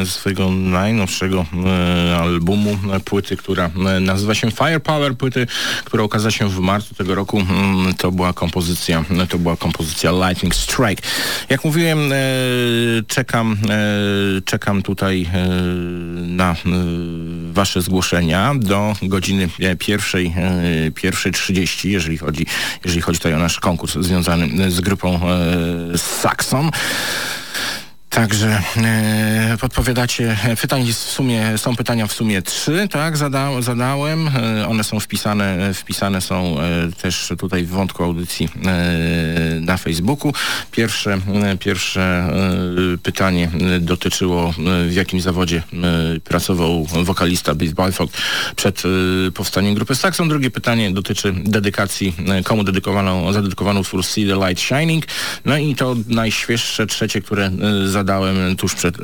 e, swojego najnowszego e, albumu, e, płyty, która e, nazywa się Firepower, płyty, która ukazała się w marcu tego roku. Mm, To była kompozycja, to była kompozycja Lightning Strike. Jak mówiłem, e, czekam, e, czekam tutaj e, na e, wasze zgłoszenia do godziny e, pierwszej, e, pierwszej 30, jeżeli chodzi, jeżeli chodzi tutaj o nasz konkurs związany z grupą e, saxom. Także e, podpowiadacie, e, pytań jest w sumie, są pytania w sumie trzy, tak, zada, zadałem. E, one są wpisane, e, wpisane są e, też tutaj w wątku audycji e, na Facebooku. Pierwsze, pierwsze pytanie dotyczyło w jakim zawodzie pracował wokalista Biff Byford przed powstaniem grupy Saxon. Drugie pytanie dotyczy dedykacji, komu dedykowano, zadedykowano utwór See the Light Shining. No i to najświeższe trzecie, które zadałem tuż przed e,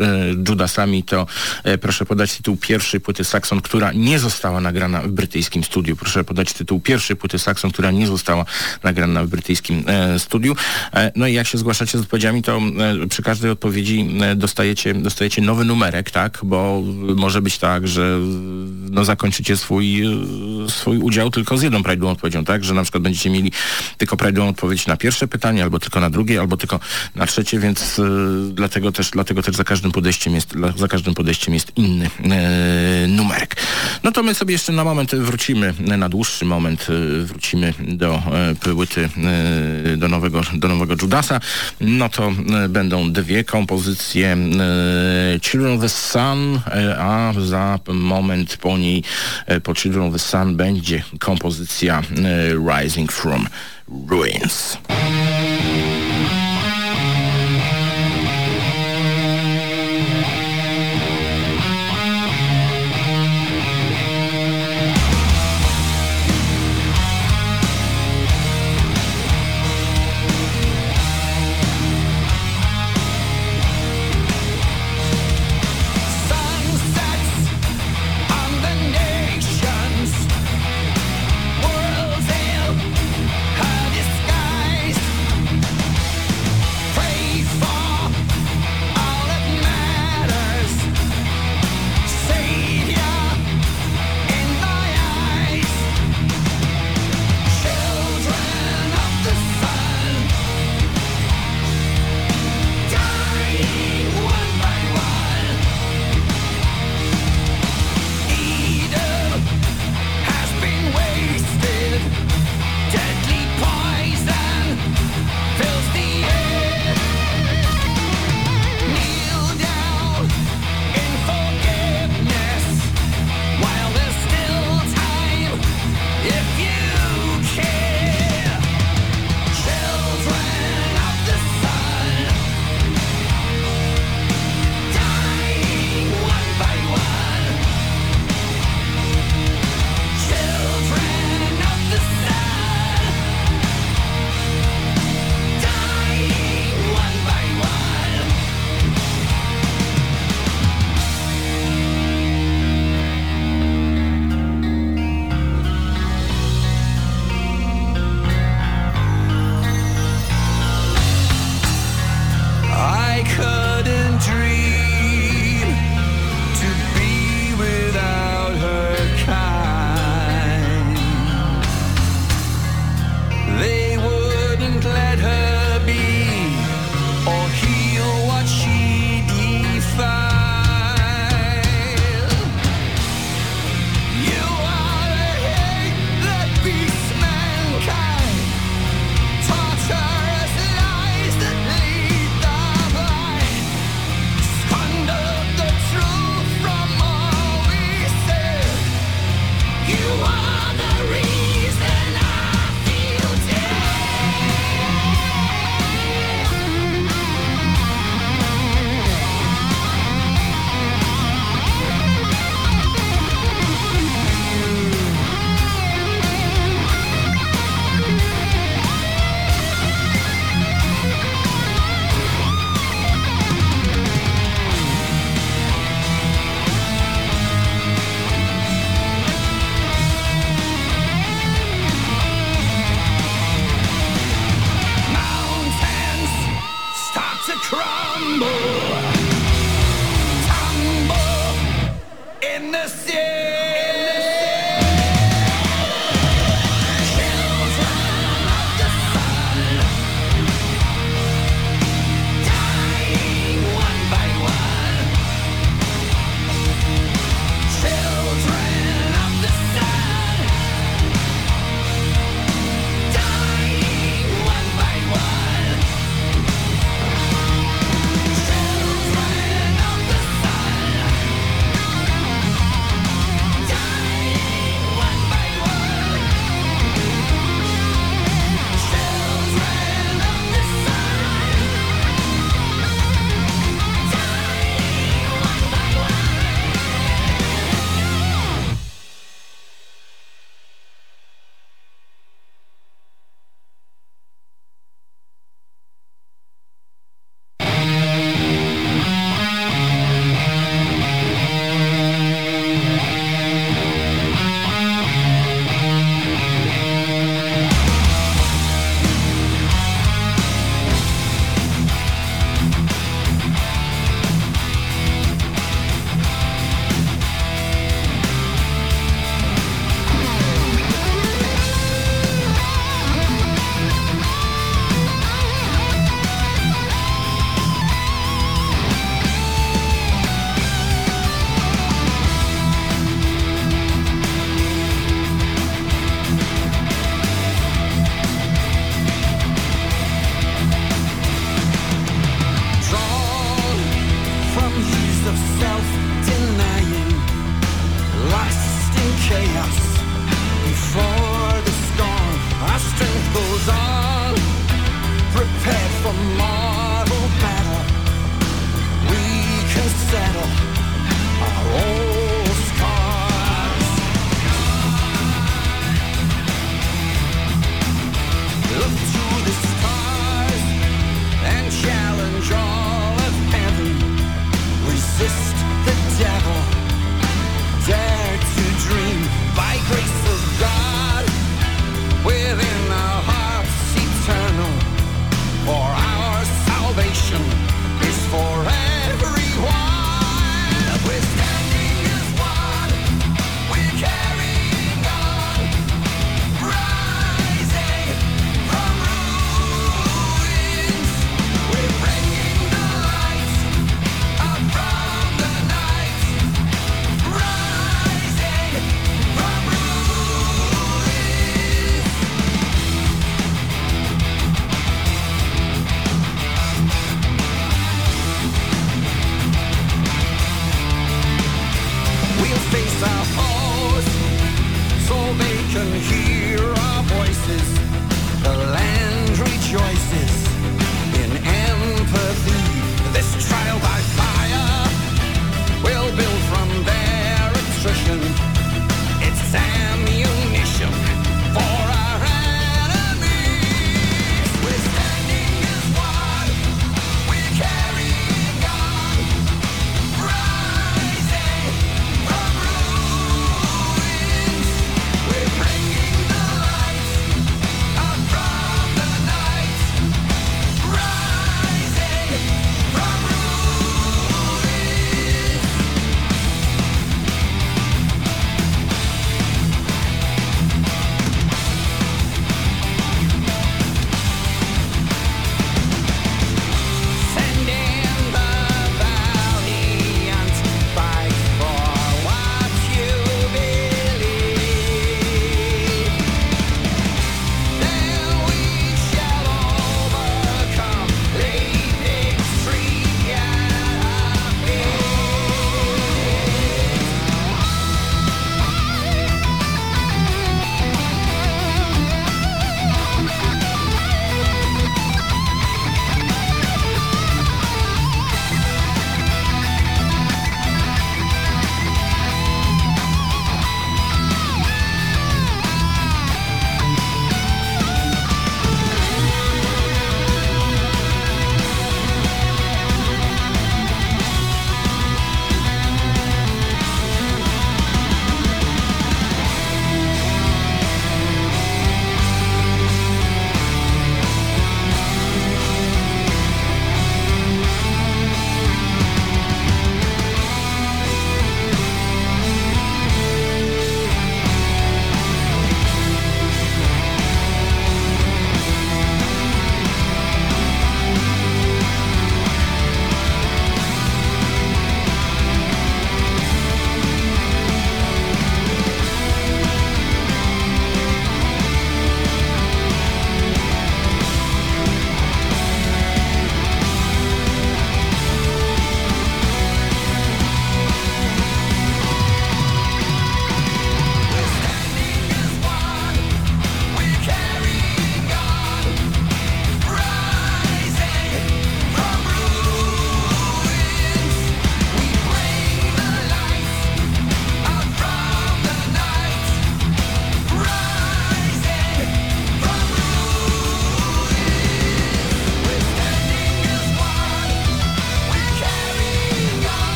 Judasami, to e, proszę podać tytuł pierwszej płyty Saxon, która nie została nagrana w brytyjskim studiu. Proszę podać tytuł pierwszej płyty Saxon, która nie została nagrana w brytyjskim e, studiu. No i jak się zgłaszacie z odpowiedziami, to przy każdej odpowiedzi dostajecie, dostajecie nowy numerek, tak? Bo może być tak, że no, zakończycie swój, swój udział tylko z jedną prawidłową odpowiedzią, tak? Że na przykład będziecie mieli tylko prawidłową odpowiedź na pierwsze pytanie, albo tylko na drugie, albo tylko na trzecie, więc e, dlatego też, dlatego też za każdym podejściem jest, za każdym podejściem jest inny e, numerek. No to my sobie jeszcze na moment wrócimy, na dłuższy moment e, wrócimy do e, płyty, e, do nowego, do nowego Judasa. No to e, będą dwie kompozycje e, Children of the Sun, e, a za moment po niej, e, po Children of the Sun będzie kompozycja e, Rising from Ruins.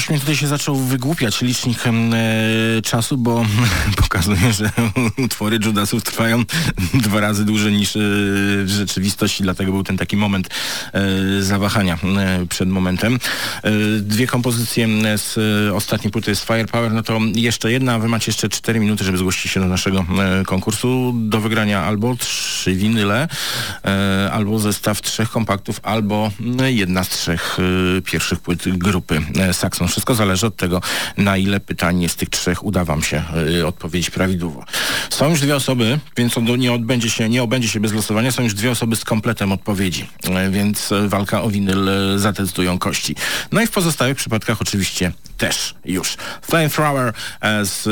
Coś mnie tutaj się zaczął wygłupiać licznik e, czasu, bo [laughs] pokazuje, że [laughs] utwory Judasów trwają [laughs] dwa razy dłużej niż e, w rzeczywistości, dlatego był ten taki moment e, zawahania e, przed momentem. E, dwie kompozycje z ostatniej płyty z Firepower, no to jeszcze jedna, wy macie jeszcze 4 minuty, żeby zgłosić się do naszego e, konkursu. Do wygrania albo trzy winyle, albo zestaw trzech kompaktów, albo jedna z trzech pierwszych płyt grupy Saxon. Wszystko zależy od tego, na ile pytań z tych trzech uda wam się e, odpowiedzieć prawidłowo. Są już dwie osoby, więc on nie odbędzie się, nie obędzie się bez losowania. Są już dwie osoby z kompletem odpowiedzi, e, więc e, walka o winyl e, zadecydują kości. No i w pozostałych przypadkach oczywiście też już. Flamethrower e, z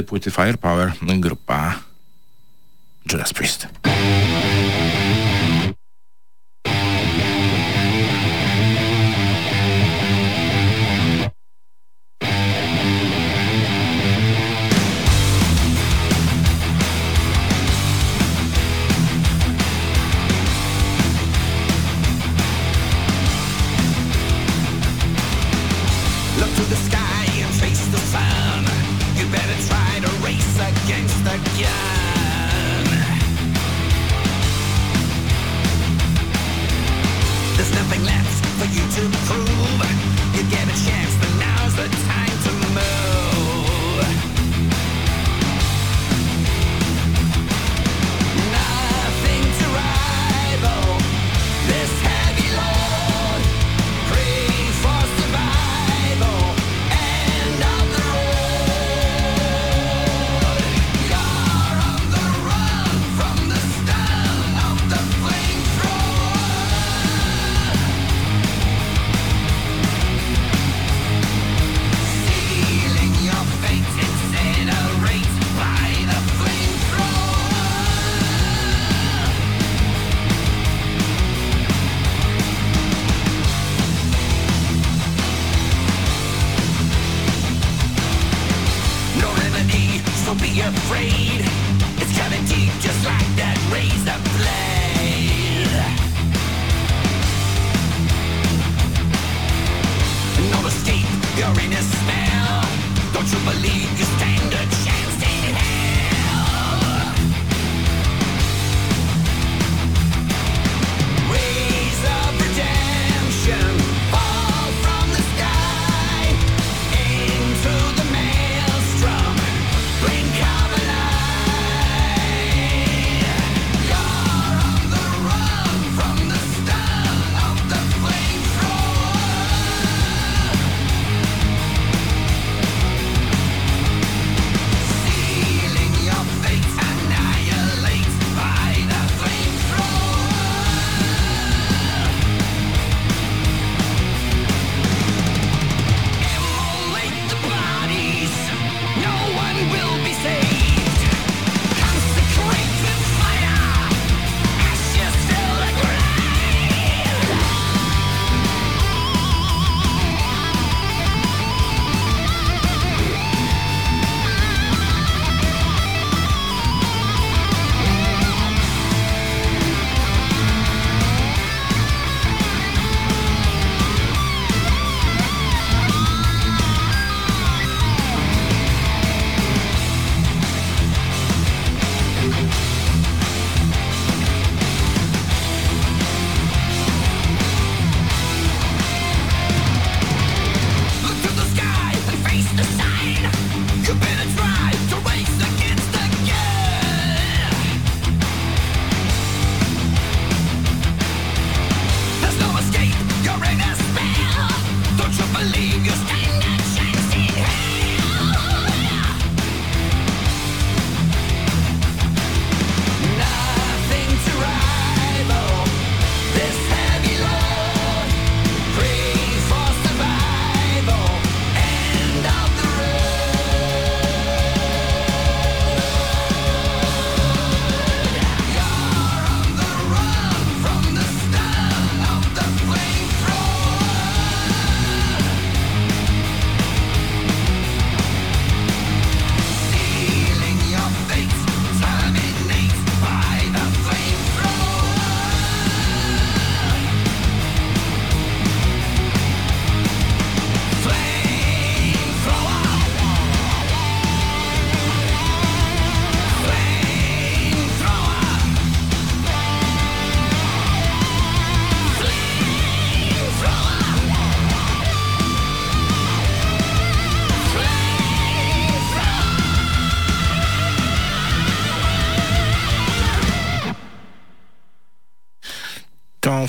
e, płyty Firepower, grupa Judas Priest.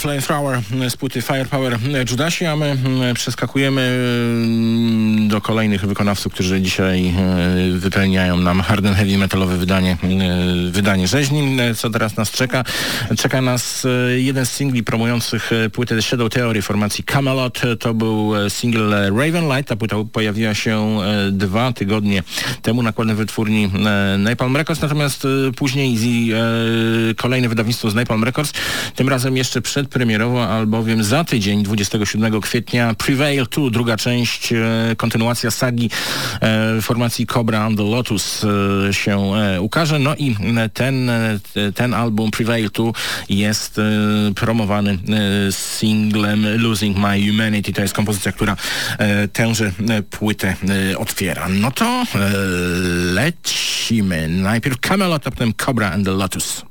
Flamethrower z płyty Firepower Judasi, a my mm, przeskakujemy mm, do kolejnych wykonawców, którzy dzisiaj e, wypełniają nam hard and heavy metalowe wydanie, e, wydanie rzeźni. E, Co teraz nas czeka? Czeka nas jeden z singli promujących płytę Shadow Theory formacji Camelot. To był single Raven Light. Ta płyta pojawiła się dwa tygodnie temu nakładem wytwórni Napalm Records, natomiast później kolejne wydawnictwo z Napalm Records, tym razem jeszcze przedpremierowo, albowiem za tydzień, 27 kwietnia, Prevail 2, druga część, e, kontynuacja sagi e, formacji Cobra and the Lotus e, się e, ukaże. No i ten, ten album Prevail 2 jest promowany singlem Losing My Humanity. To jest kompozycja, która tęże płytę otwiera. No to lecimy. Najpierw Camelot, a potem Cobra and the Lotus.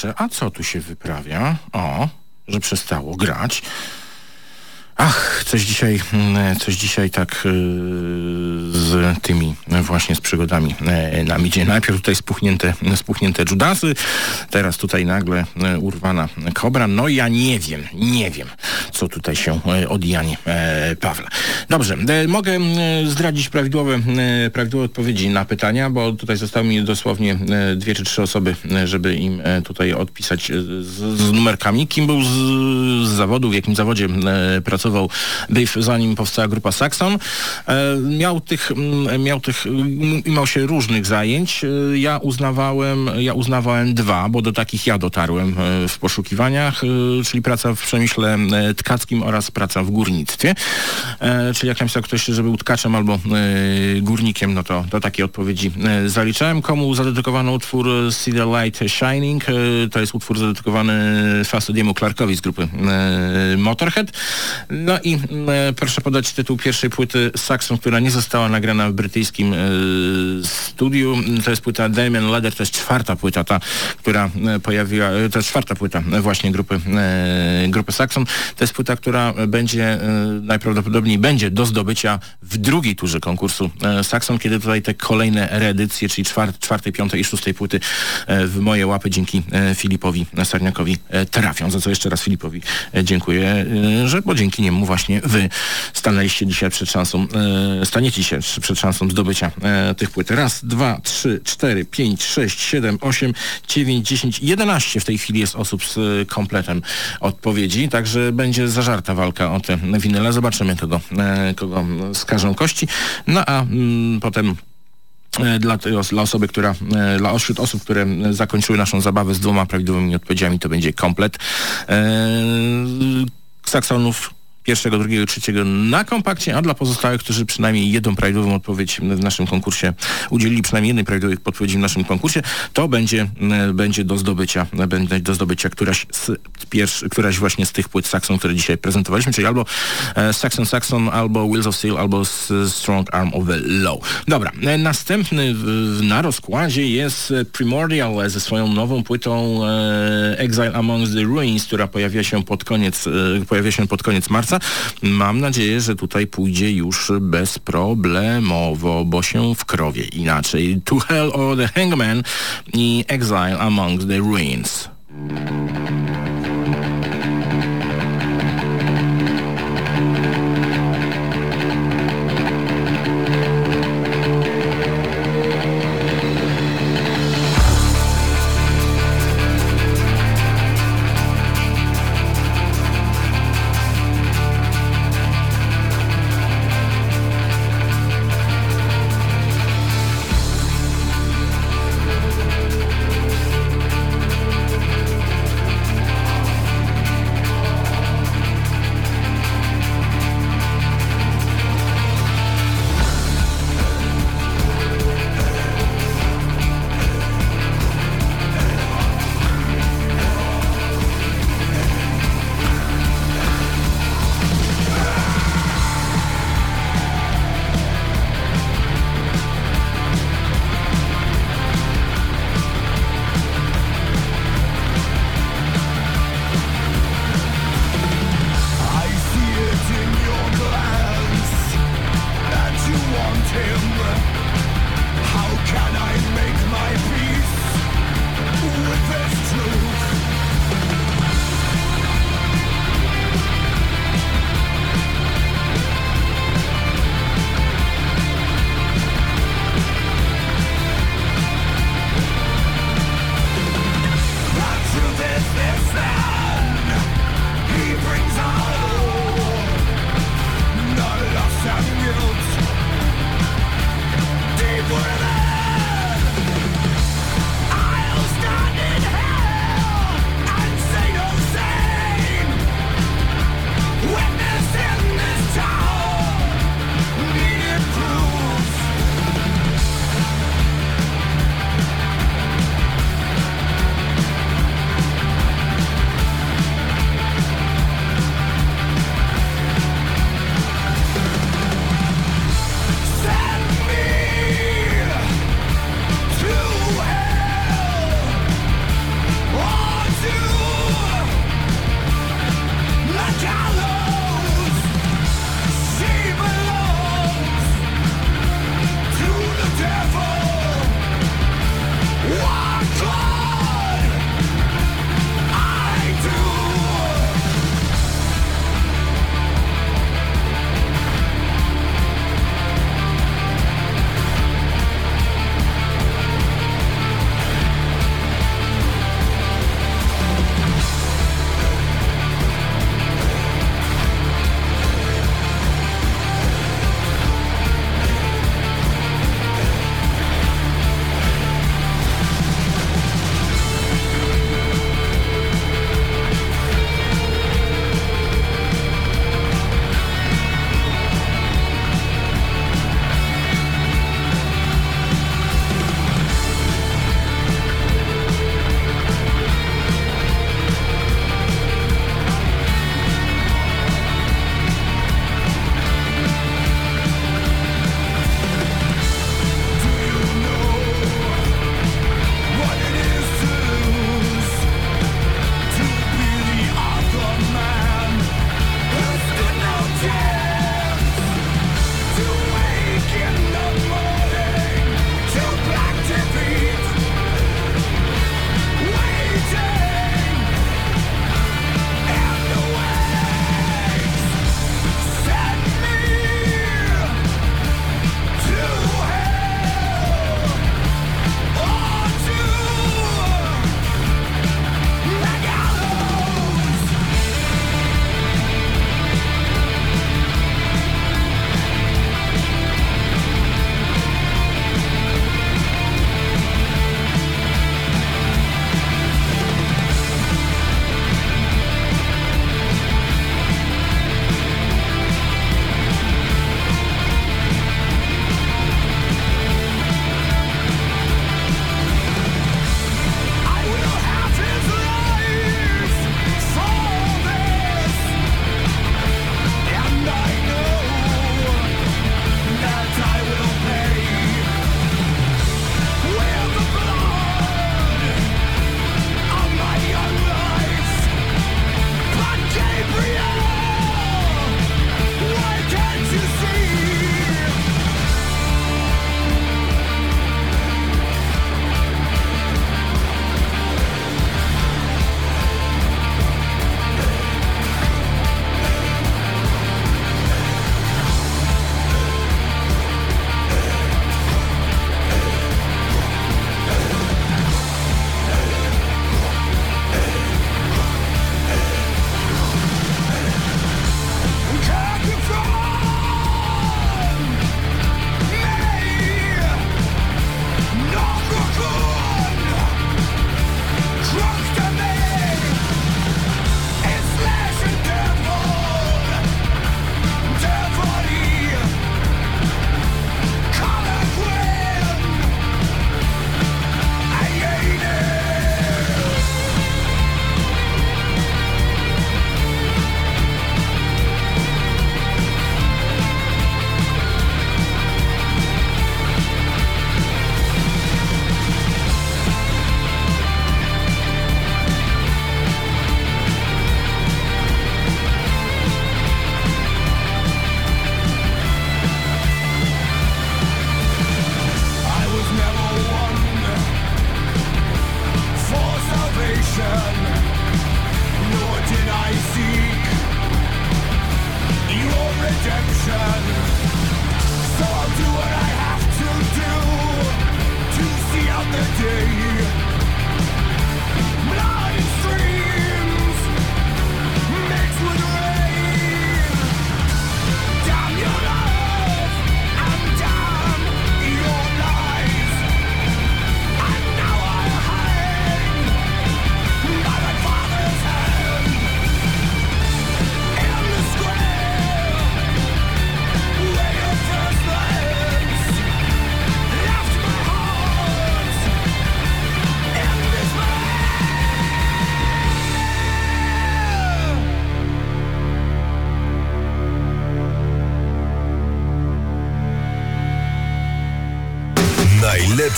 Proszę, a co tu się wyprawia? O, że przestało grać. Ach, coś dzisiaj, mm, coś dzisiaj tak yy, z tymi właśnie z przygodami e, nam idzie. Najpierw tutaj spuchnięte, spuchnięte Judasy, teraz tutaj nagle e, urwana kobra. No ja nie wiem, nie wiem, co tutaj się e, odjanie e, Pawła. Dobrze, mogę zdradzić prawidłowe, prawidłowe odpowiedzi na pytania, bo tutaj zostały mi dosłownie dwie czy trzy osoby, żeby im tutaj odpisać z, z numerkami. Kim był z, z zawodu, w jakim zawodzie pracował Biff, zanim powstała grupa Saxon. Miał tych, miał tych, miał się różnych zajęć. E, Ja uznawałem, ja uznawałem dwa, bo do takich ja dotarłem e, w poszukiwaniach, e, czyli praca w przemyśle tkackim oraz praca w górnictwie. Czyli jak napisał ktoś, że był tkaczem albo górnikiem, no to, to takie odpowiedzi zaliczałem. Komu zadedykowano utwór See the Light Shining? To jest utwór zadedykowany Fastodiemu Clarkowi z grupy Motorhead. No i proszę podać tytuł pierwszej płyty Saxon, która nie została nagrana w brytyjskim studiu. To jest płyta Damien Leather, to jest czwarta płyta, ta, która e, pojawiła, e, to jest czwarta płyta e, właśnie grupy, e, grupy Saxon. To jest płyta, która będzie e, najprawdopodobniej będzie do zdobycia w drugiej turze konkursu e, Saxon, kiedy tutaj te kolejne reedycje, czyli czwart, czwartej, piątej i szóstej płyty e, w moje łapy dzięki e, Filipowi Sarniakowi e, trafią. Za co jeszcze raz Filipowi e, dziękuję, e, że bo dzięki niemu właśnie wy stanęliście dzisiaj przed szansą, e, staniecie się przed szansą zdobycia e, tych płyt. Raz, dwa, trzy, cztery, pięć, sześć, siedem, osiem, dziewięć, dziesięć, jedenaście w tej chwili jest osób z e, kompletem odpowiedzi, także będzie zażarta walka o te winyle. Zobaczymy, kogo, e, kogo skażą kości. No a mm, potem e, dla, dla osoby, która, e, dla wśród osób, które zakończyły naszą zabawę z dwoma prawidłowymi odpowiedziami, to będzie komplet e, saksonów pierwszego, drugiego, trzeciego na kompakcie, a dla pozostałych, którzy przynajmniej jedną prawidłową odpowiedź w naszym konkursie udzielili, przynajmniej jednej prawidłowej odpowiedzi w naszym konkursie, to będzie, będzie do zdobycia, będzie do zdobycia któraś, z pierwszy, któraś właśnie z tych płyt Saxon, które dzisiaj prezentowaliśmy, czyli albo e, Saxon Saxon, albo Wheels of Steel, albo Strong Arm of the Law. Dobra, e, następny na rozkładzie jest Primordial ze swoją nową płytą e, Exile Amongst the Ruins, która pojawia się pod koniec, pojawia się pod koniec marca. Mam nadzieję, że tutaj pójdzie już bezproblemowo, bo się w krowie inaczej. To Hell or the Hangman i Exile Amongst the Ruins.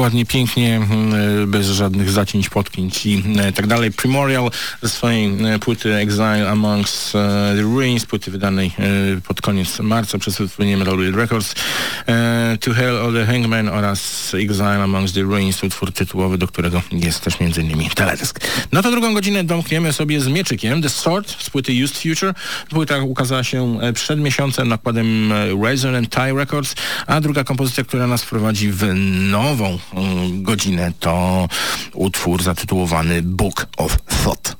Ładnie, pięknie, mm, bez żadnych zacięć, potknięć i e, tak dalej. Primorial ze swojej e, płyty Exile Amongst e, the Ruins, płyty wydanej e, pod koniec marca przez wytwórnię Metalwood Records. E, to Hell of the Hangman oraz Exile Amongst the Ruins, utwór tytułowy, do którego jest też m.in. teledysk. No to drugą godzinę domkniemy sobie z mieczykiem The Sword z płyty Used Future. Płyta ukazała się e, przed miesiącem nakładem e, Resonant Tie Records, a druga kompozycja, która nas wprowadzi w nową godzinę to utwór zatytułowany Book of Thought.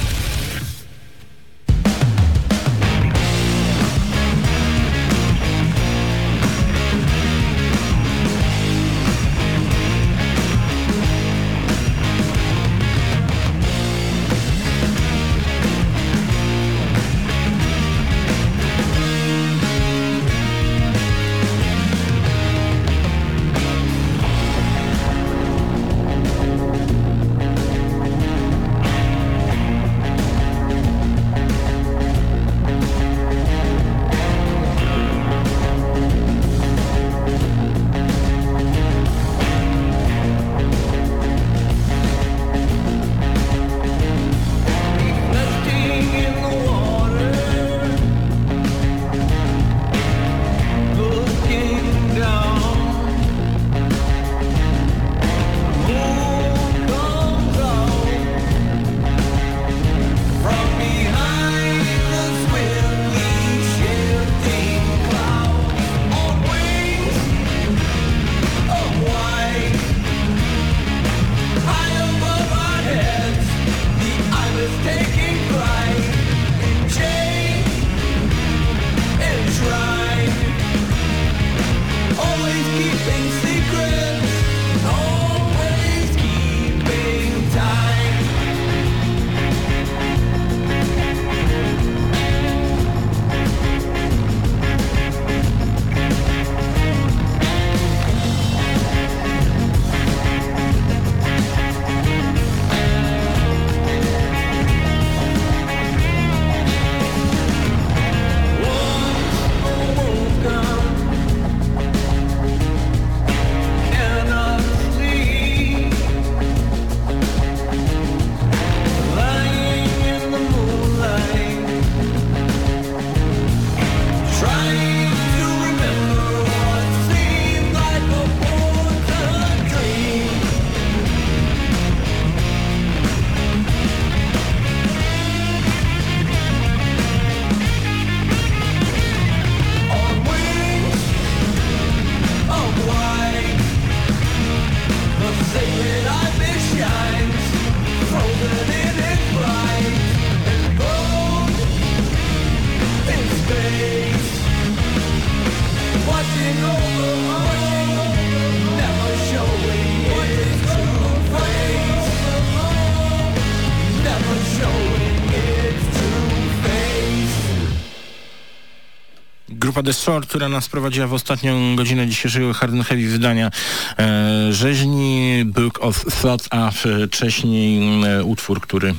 Grupa The Sword, która nas prowadziła w ostatnią godzinę dzisiejszego Hard Heavy wydania e, rzeźni Book of Thought, a wcześniej e, utwór, który,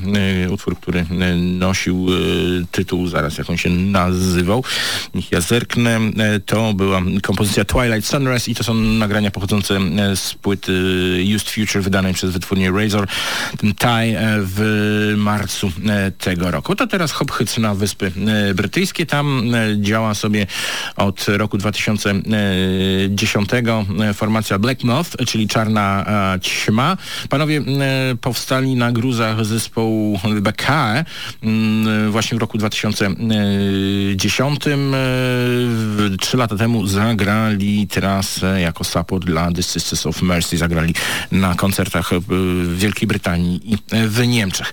e, utwór, który e, nosił tytuł, zaraz jak on się nazywał, niech ja zerknę, to była kompozycja Twilight Sunrise i to są nagrania pochodzące z płyty Used Future wydanej przez wytwórnię Razor e, w marcu tego roku. To teraz hop hyc na Wyspy Brytyjskie. Tam działa sobie od roku 2010 e, formacja Black Moth, czyli Czarna e, Ćma. Panowie e, powstali na gruzach zespołu BKE właśnie w roku 2010. E, Trzy lata temu zagrali trasę jako support dla The Sisters of Mercy. Zagrali na koncertach w Wielkiej Brytanii i w Niemczech.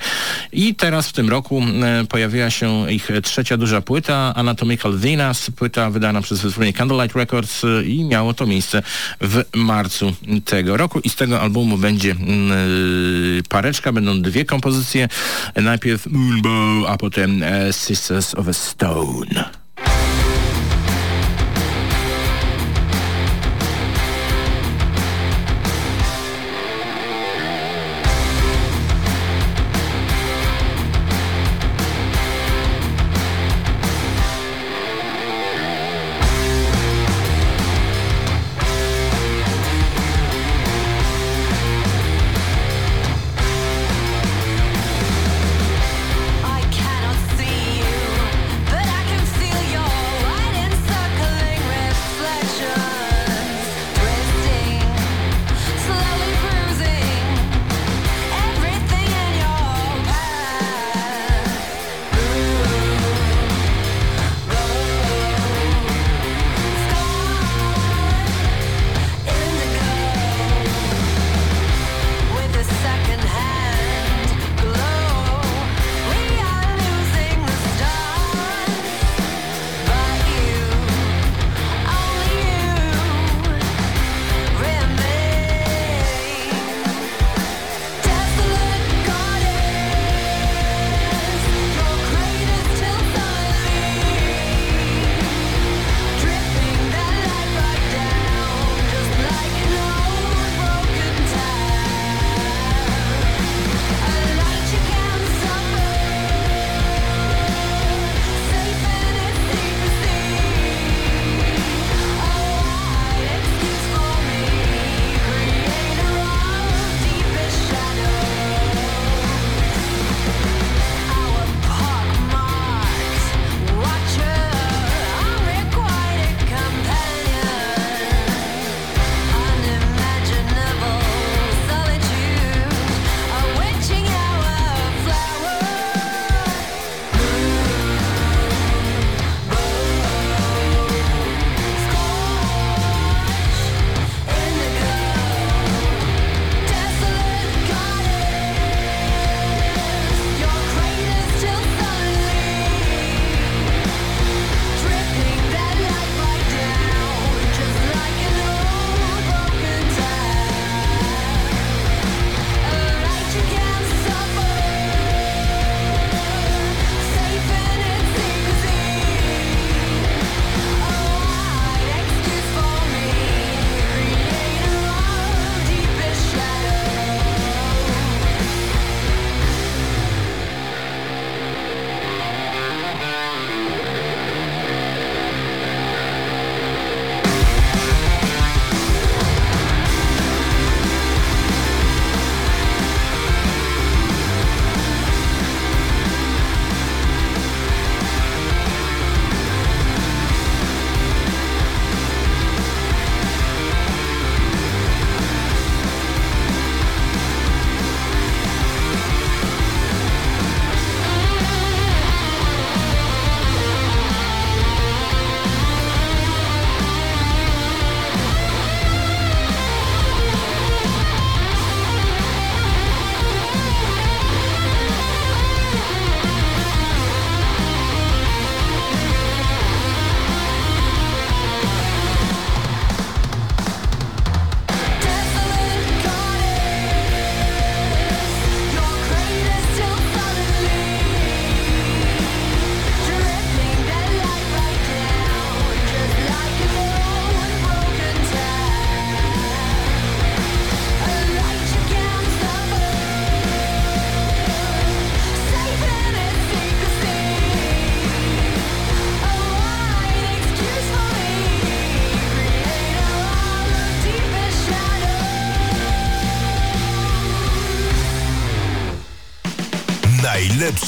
I teraz w tym roku pojawiła się ich trzecia duża płyta, Anatomical Venus, płyta wydana przez wytwórnię Candlelight Records i miało to miejsce w marcu tego roku i z tego albumu będzie e, pareczka, będą dwie kompozycje, najpierw Moonbow, a potem e, Sisters of a Stone.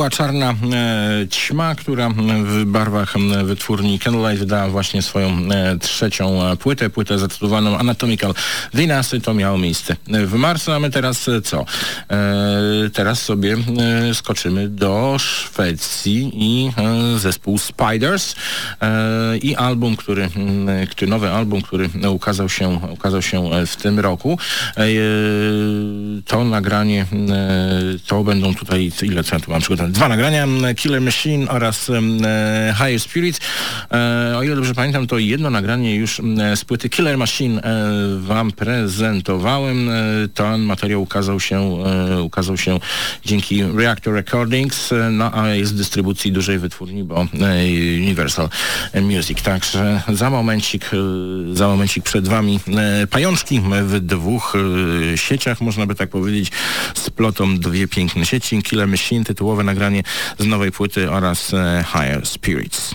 była czarna e, ćma, która w barwach wytwórni Candlelight wydała właśnie swoją e, trzecią e, płytę, płytę zatytułowaną Anatomical Dynasty. To miało miejsce w marcu, a my teraz e, co? E, teraz sobie e, skoczymy do Szwecji i zespół Spiders i album, który, który, nowy album, który ukazał się, ukazał się w tym roku. To nagranie, to będą tutaj, ile co ja tu mam przygotowane? dwa nagrania, mm, Killer Machine oraz mm, e, Higher Spirit. E, o ile dobrze pamiętam, to jedno nagranie już mm, e, z płyty Killer Machine wam prezentowałem. ten materiał ukazał się, ukazał się dzięki Reactor Recordings, no a jest w dystrybucji dużej wytwórni, bo Universal Music. Także za momencik, za momencik przed wami pajączki w dwóch sieciach, można by tak powiedzieć, z plotą dwie piękne sieci. Killer Machine, tytułowe nagranie nagranie z nowej płyty oraz e, Higher Spirits.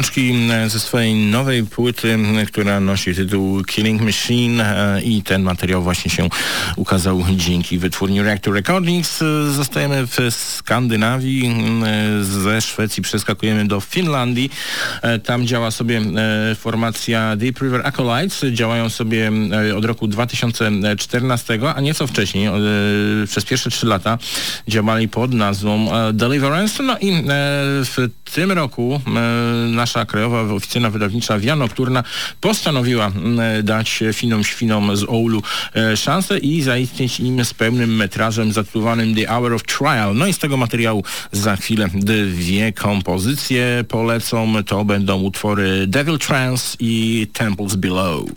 Pajączki mm, ze swojej nowej płyty, mm, która nosi tytuł Killing Machine e, i ten materiał właśnie się ukazał dzięki wytwórni Reactor Recordings. Zostajemy w Skandynawii, mm, ze Szwecji przeskakujemy do Finlandii. E, Tam działa sobie e, formacja Deep River Acolytes. Działają sobie od roku 2014, a nieco wcześniej, przez pierwsze trzy lata działali pod nazwą Deliverance. No i e, w tym roku e, nasza krajowa oficjalna wydawnicza Via Nocturna postanowiła dać Finom Świnom z Oulu e, szansę i zaistnieć im z pełnym metrażem zatytułowanym The Hour of Trial. No i z tego materiału za chwilę dwie kompozycje polecą. To będą utwory Devil Trance i Temples Below.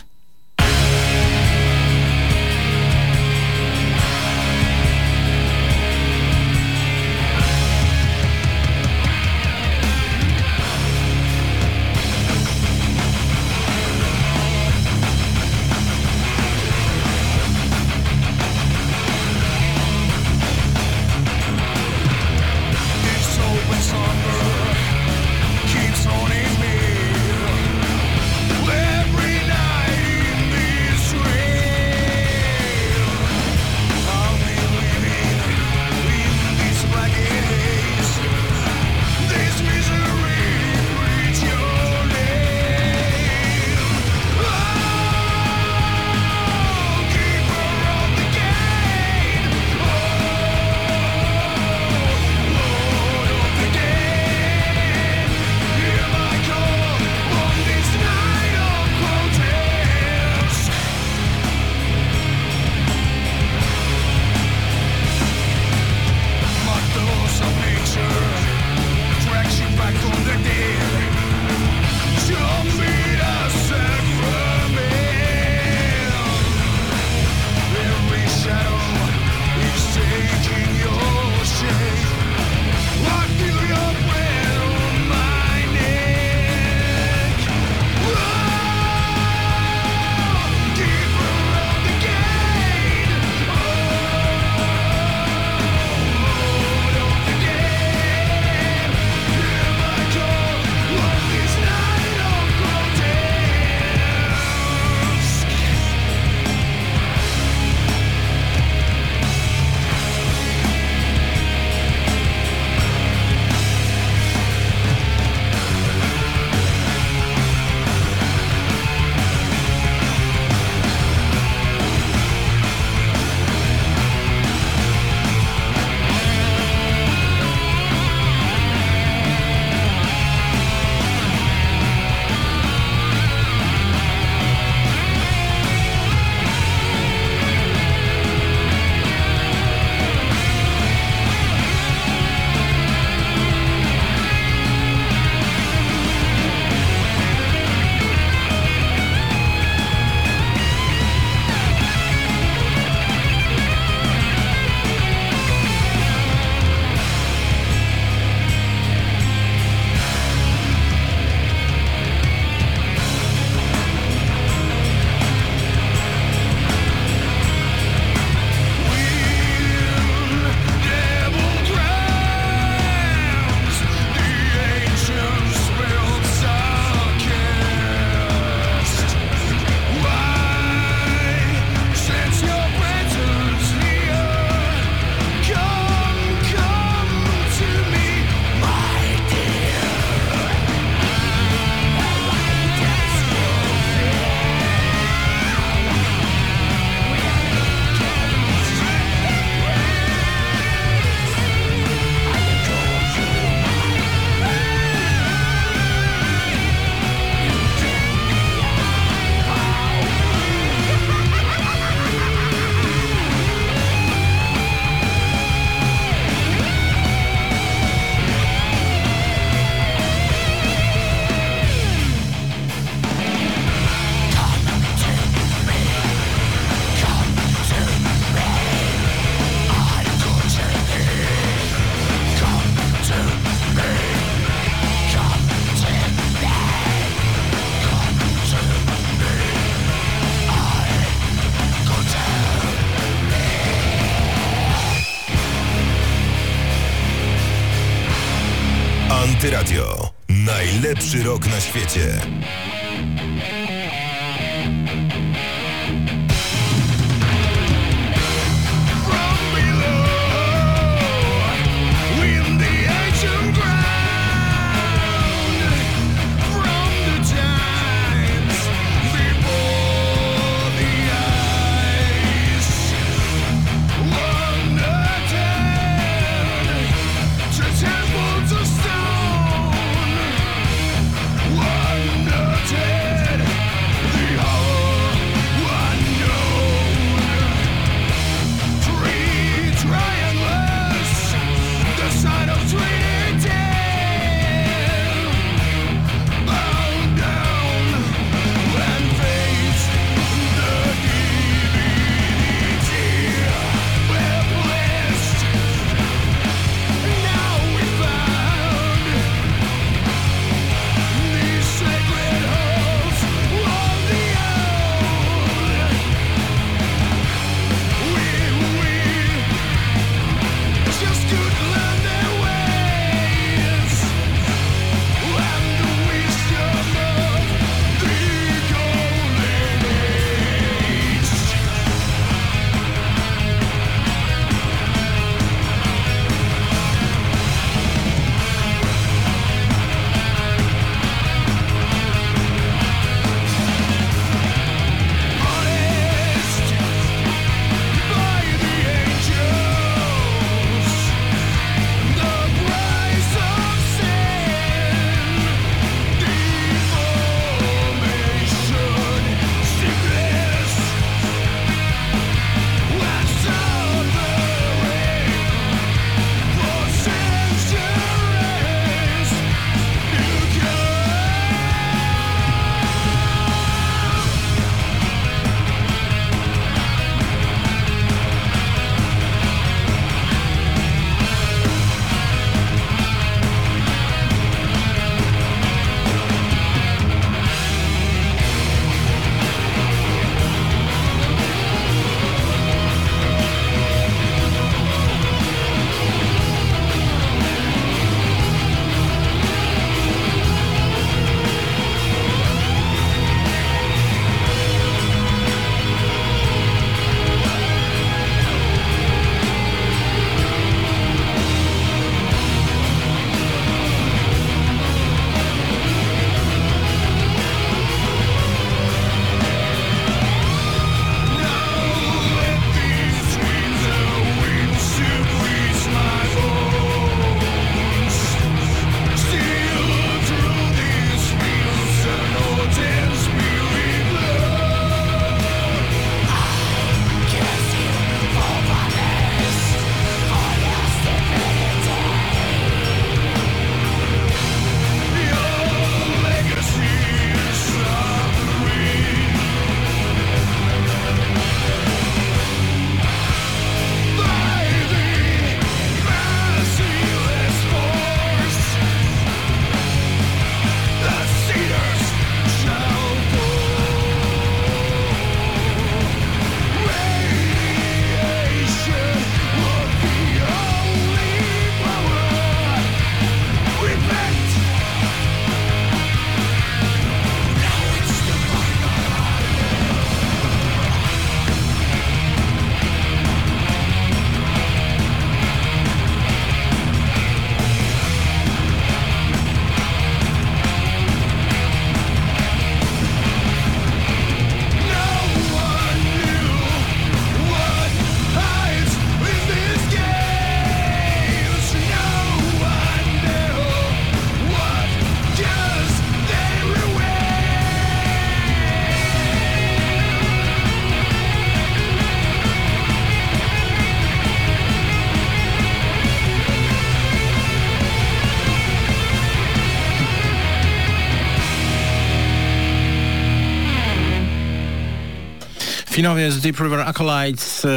Rok Finowie z Deep River Acolytes, e,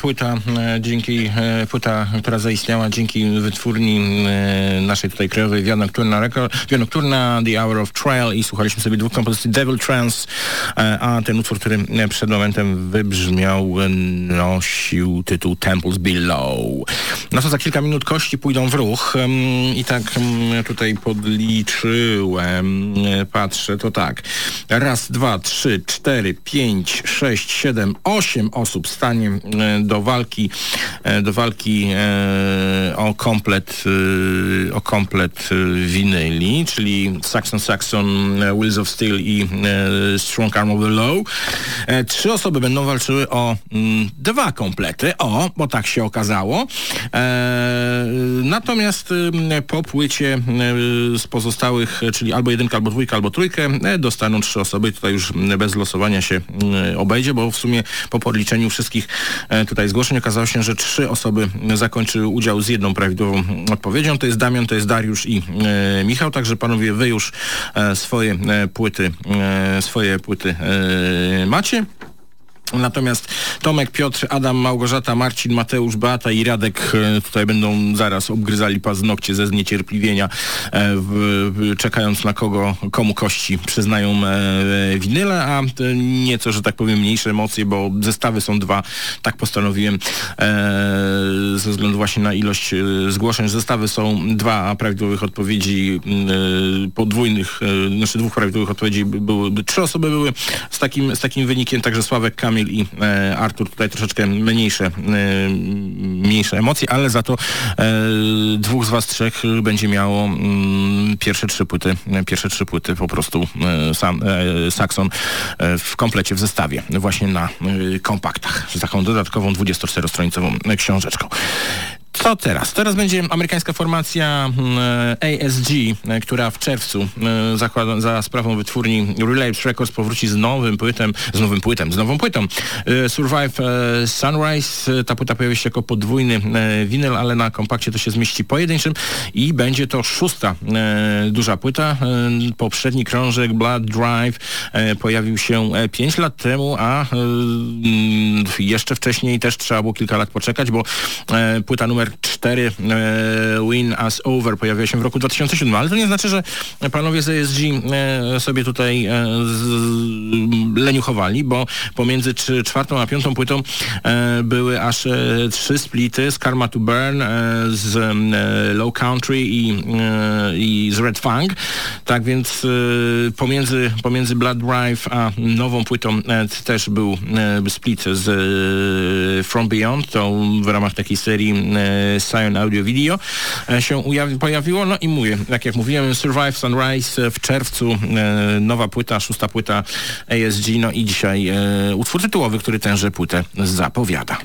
płyta, e, dzięki, e, płyta, która zaistniała dzięki wytwórni naszej tutaj krajowej Via Nocturna, Via Nocturna, The Hour of Trial i słuchaliśmy sobie dwóch kompozycji Devil Trance, a ten utwór, który przed momentem wybrzmiał, nosił tytuł Temples Below. No to za kilka minut kości pójdą w ruch i tak tutaj podliczyłem, patrzę, to tak, raz, dwa, trzy, cztery, pięć, sześć, siedem, osiem osób stanie e, do walki, e, do walki e, o komplet, o komplet winyli, czyli Saxon Saxon, Wheels of Steel i Strong Arm of the Law. Trzy osoby będą walczyły o mm, dwa komplety, o, bo tak się okazało. Natomiast e, po płycie z pozostałych, czyli albo jedynka, albo dwójka, albo trójkę, dostaną trzy osoby. Tutaj już bez losowania się m, obejdzie, bo sumie po podliczeniu wszystkich e, tutaj zgłoszeń okazało się, że trzy osoby zakończyły udział z jedną prawidłową odpowiedzią. To jest Damian, to jest Dariusz i e, Michał. Także panowie, wy już e, swoje e, płyty, e, swoje płyty e, macie. Natomiast Tomek, Piotr, Adam, Małgorzata, Marcin, Mateusz, Beata i Radek e, tutaj będą zaraz obgryzali paznokcie ze zniecierpliwienia, e, w, czekając na kogo, komu kości przyznają e, winyle, a nieco, że tak powiem, mniejsze emocje, bo zestawy są dwa, tak postanowiłem ze względu właśnie na ilość zgłoszeń. Zestawy są dwa, a prawidłowych odpowiedzi podwójnych, znaczy dwóch prawidłowych odpowiedzi by- były, by, trzy osoby były z takim, z takim wynikiem, także Sławek, Kamil i e, Artur tutaj troszeczkę mniejsze, e, mniejsze emocje, ale za to e, dwóch z was trzech będzie miało mm, pierwsze trzy płyty, pierwsze trzy płyty po prostu sam Saxon w komplecie, w zestawie, właśnie na kompaktach, z taką dodatkową 24-stronicową książeczką. Co teraz? Teraz będzie amerykańska formacja mm, e, ASG, e, która w czerwcu e, zakłada, za sprawą wytwórni Relapse Records powróci z nowym płytem, z nowym płytem, z nową płytą Survive Sunrise. Ta płyta pojawi się jako podwójny winyl, ale na kompakcie to się zmieści pojedynczym i będzie to szósta duża płyta. Poprzedni krążek Blood Drive pojawił się 5 lat temu, a jeszcze wcześniej też trzeba było kilka lat poczekać, bo płyta numer 4 e, Win Us Over pojawiła się w roku 2007, ale to nie znaczy, że panowie z ESG e, sobie tutaj e, leniuchowali, bo pomiędzy czwartą a piątą płytą były aż trzy splity z Karma to Burn, z Low Country i, i z Red Funk. Tak więc pomiędzy, pomiędzy Blood Drive a nową płytą też był split z From Beyond, to w ramach takiej serii Scion Audio Video e, się pojawiło. No i mówię, tak jak mówiłem, Survive Sunrise e, w czerwcu, e, nowa płyta, szósta płyta ASG, no i dzisiaj e, utwór tytułowy, który tenże płytę zapowiada.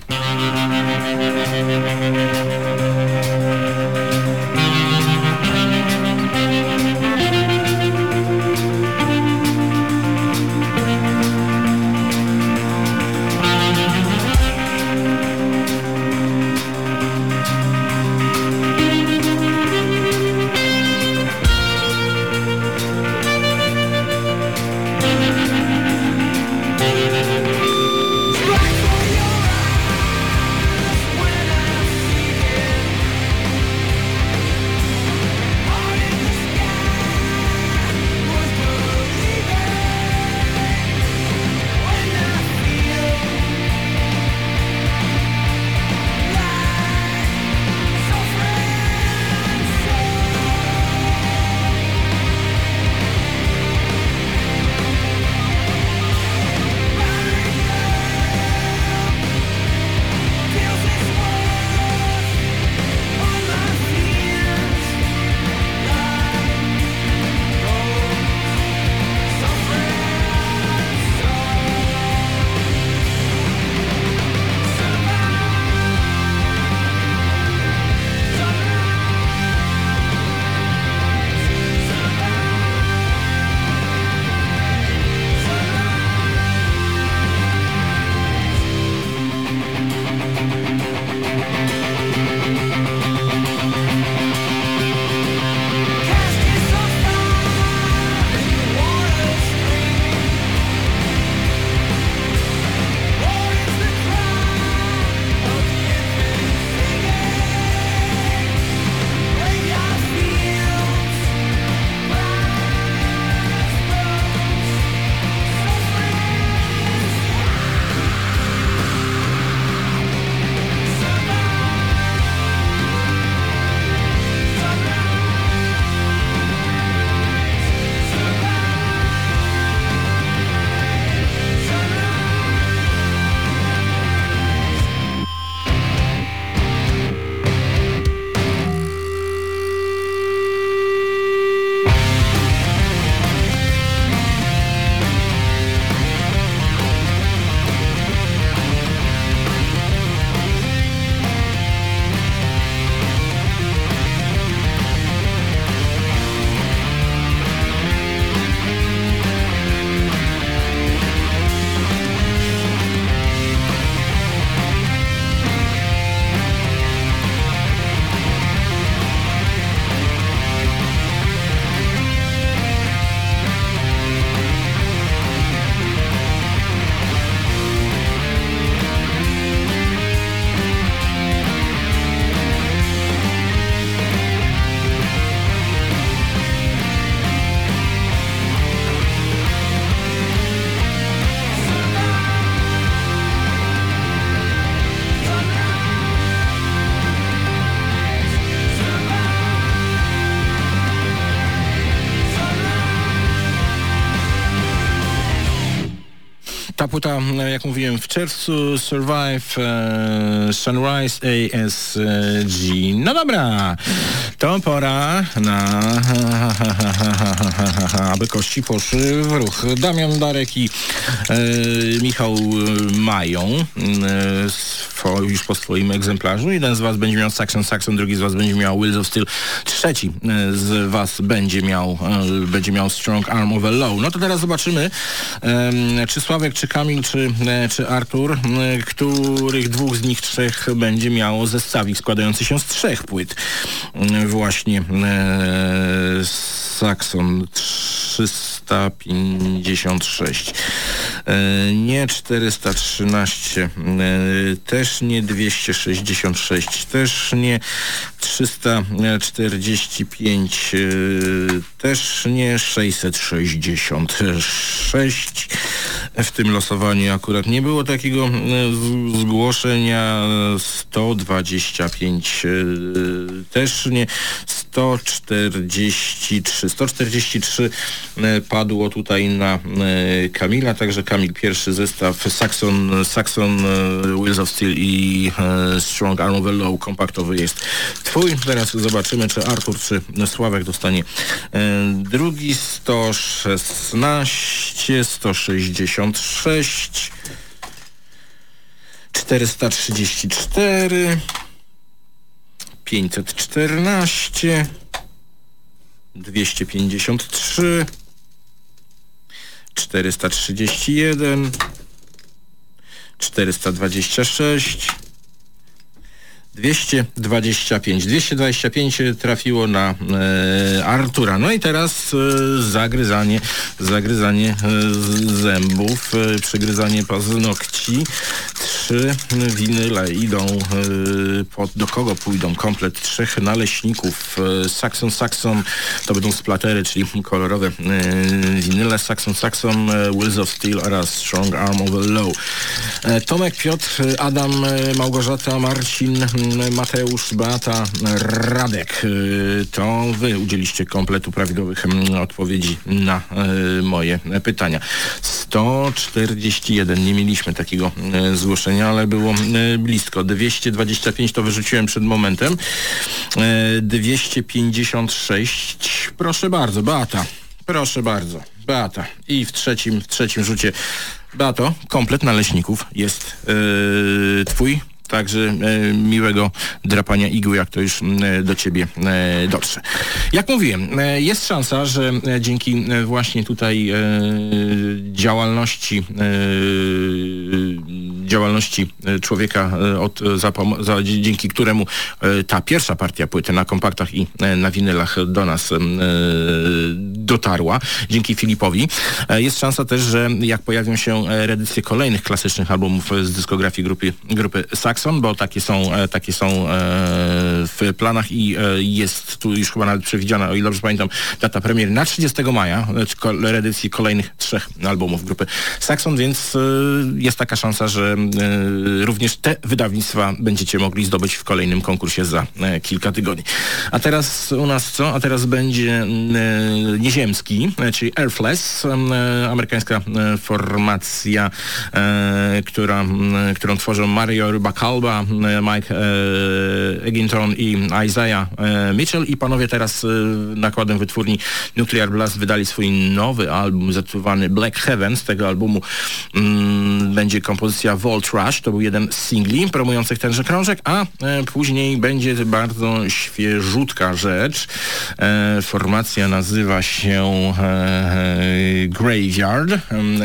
Czerwcu Survive e, Sunrise ASG. No dobra, to pora na [laughs] aby kości poszły w ruch. Damian Darek i e, Michał mają e, już po swoim egzemplarzu. Jeden z was będzie miał Saxon Saxon, drugi z was będzie miał Wheels of Steel, trzeci e, z was będzie miał, e, będzie miał Strong Arm of a Low. No to teraz zobaczymy, e, czy Sławek, czy Kamil, czy, e, czy Artur, e, których dwóch z nich trzech będzie miało zestawik składający się z trzech płyt. E, właśnie e, Saxon 356. E, nie 413, e, też nie 266, też nie 345, e, też nie 666. W tym losowaniu akurat nie było takiego zgłoszenia 125, e, też nie 143. 143 e, padło tutaj na e, Kamila, także Kamil pierwszy zestaw Saxon, Saxon e, Wheels of Steel i e, Strong Arm of Low kompaktowy jest twój. Teraz zobaczymy, czy Artur, czy Sławek dostanie e, drugi 116, 166 434 514 253 431 426 225. 225 trafiło na e, Artura. No i teraz e, zagryzanie, zagryzanie e, zębów, e, przegryzanie paznokci. Trzy winyle idą, e, pod, do kogo pójdą? Komplet trzech naleśników. E, Saxon Saxon to będą splatery, czyli kolorowe e, winyle. Saxon Saxon, e, Wheels of Steel oraz Strong Arm of a Low. E, Tomek, Piotr, Adam, e, Małgorzata, Marcin, Mateusz, Beata, Radek. E, To wy udzieliście kompletu prawidłowych m, odpowiedzi na e, moje pytania. 141. Nie mieliśmy takiego e, zgłoszenia, ale było blisko. 225 to wyrzuciłem przed momentem. E, 256. Proszę bardzo, Beata. Proszę bardzo, Beata. I w trzecim, w trzecim rzucie Beato, komplet naleśników jest yy, twój. Także e, miłego drapania igły, jak to już e, do ciebie e, dotrze. Jak mówiłem, jest szansa, że dzięki właśnie tutaj działalności działalności e, człowieka, e, od, e, za, za, dzięki któremu ta pierwsza partia płyty na kompaktach i na winylach do nas dotarła, dzięki Filipowi. Jest szansa też, że jak pojawią się reedycje kolejnych klasycznych albumów z dyskografii grupy, grupy Saxon, bo takie są, takie są w planach i jest tu już chyba nawet przewidziana, o ile dobrze pamiętam, data premiery na 30 maja, reedycji kolejnych trzech albumów grupy Saxon, więc jest taka szansa, że również te wydawnictwa będziecie mogli zdobyć w kolejnym konkursie za e, kilka tygodni. A teraz u nas co? A teraz będzie e, nieziemski, e, czyli Airfless, e, amerykańska e, formacja, e, która, którą tworzą Mario Rybacalba, e, Mike e, Egginton i Isaiah e, Mitchell i panowie teraz e, nakładem wytwórni Nuclear Blast wydali swój nowy album zatytułowany Black Heaven. Z tego albumu mm, będzie kompozycja Volt Rush, to był jeden z singli promujących tenże krążek, a e, później będzie bardzo świeżutka rzecz. E, formacja nazywa się e, Graveyard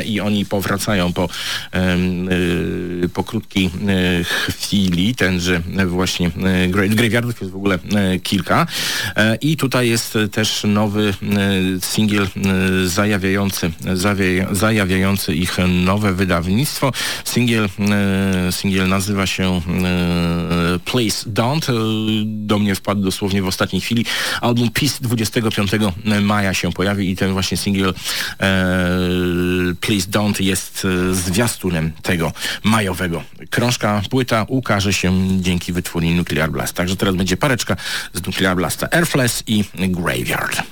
i oni powracają po, po krótkiej chwili, tenże właśnie gra- Graveyardów jest w ogóle kilka i tutaj jest też nowy singiel zajawiający, zajawiający ich nowe wydawnictwo. Singiel, e, singiel nazywa się e, Please Don't. E, Do mnie wpadł dosłownie w ostatniej chwili. Album Peace 25 maja się pojawi i ten właśnie singiel Please Don't jest zwiastunem tego majowego. Krążka, płyta ukaże się dzięki wytwórni Nuclear Blast. Także teraz będzie pareczka z Nuclear Blasta Airfless i Graveyard.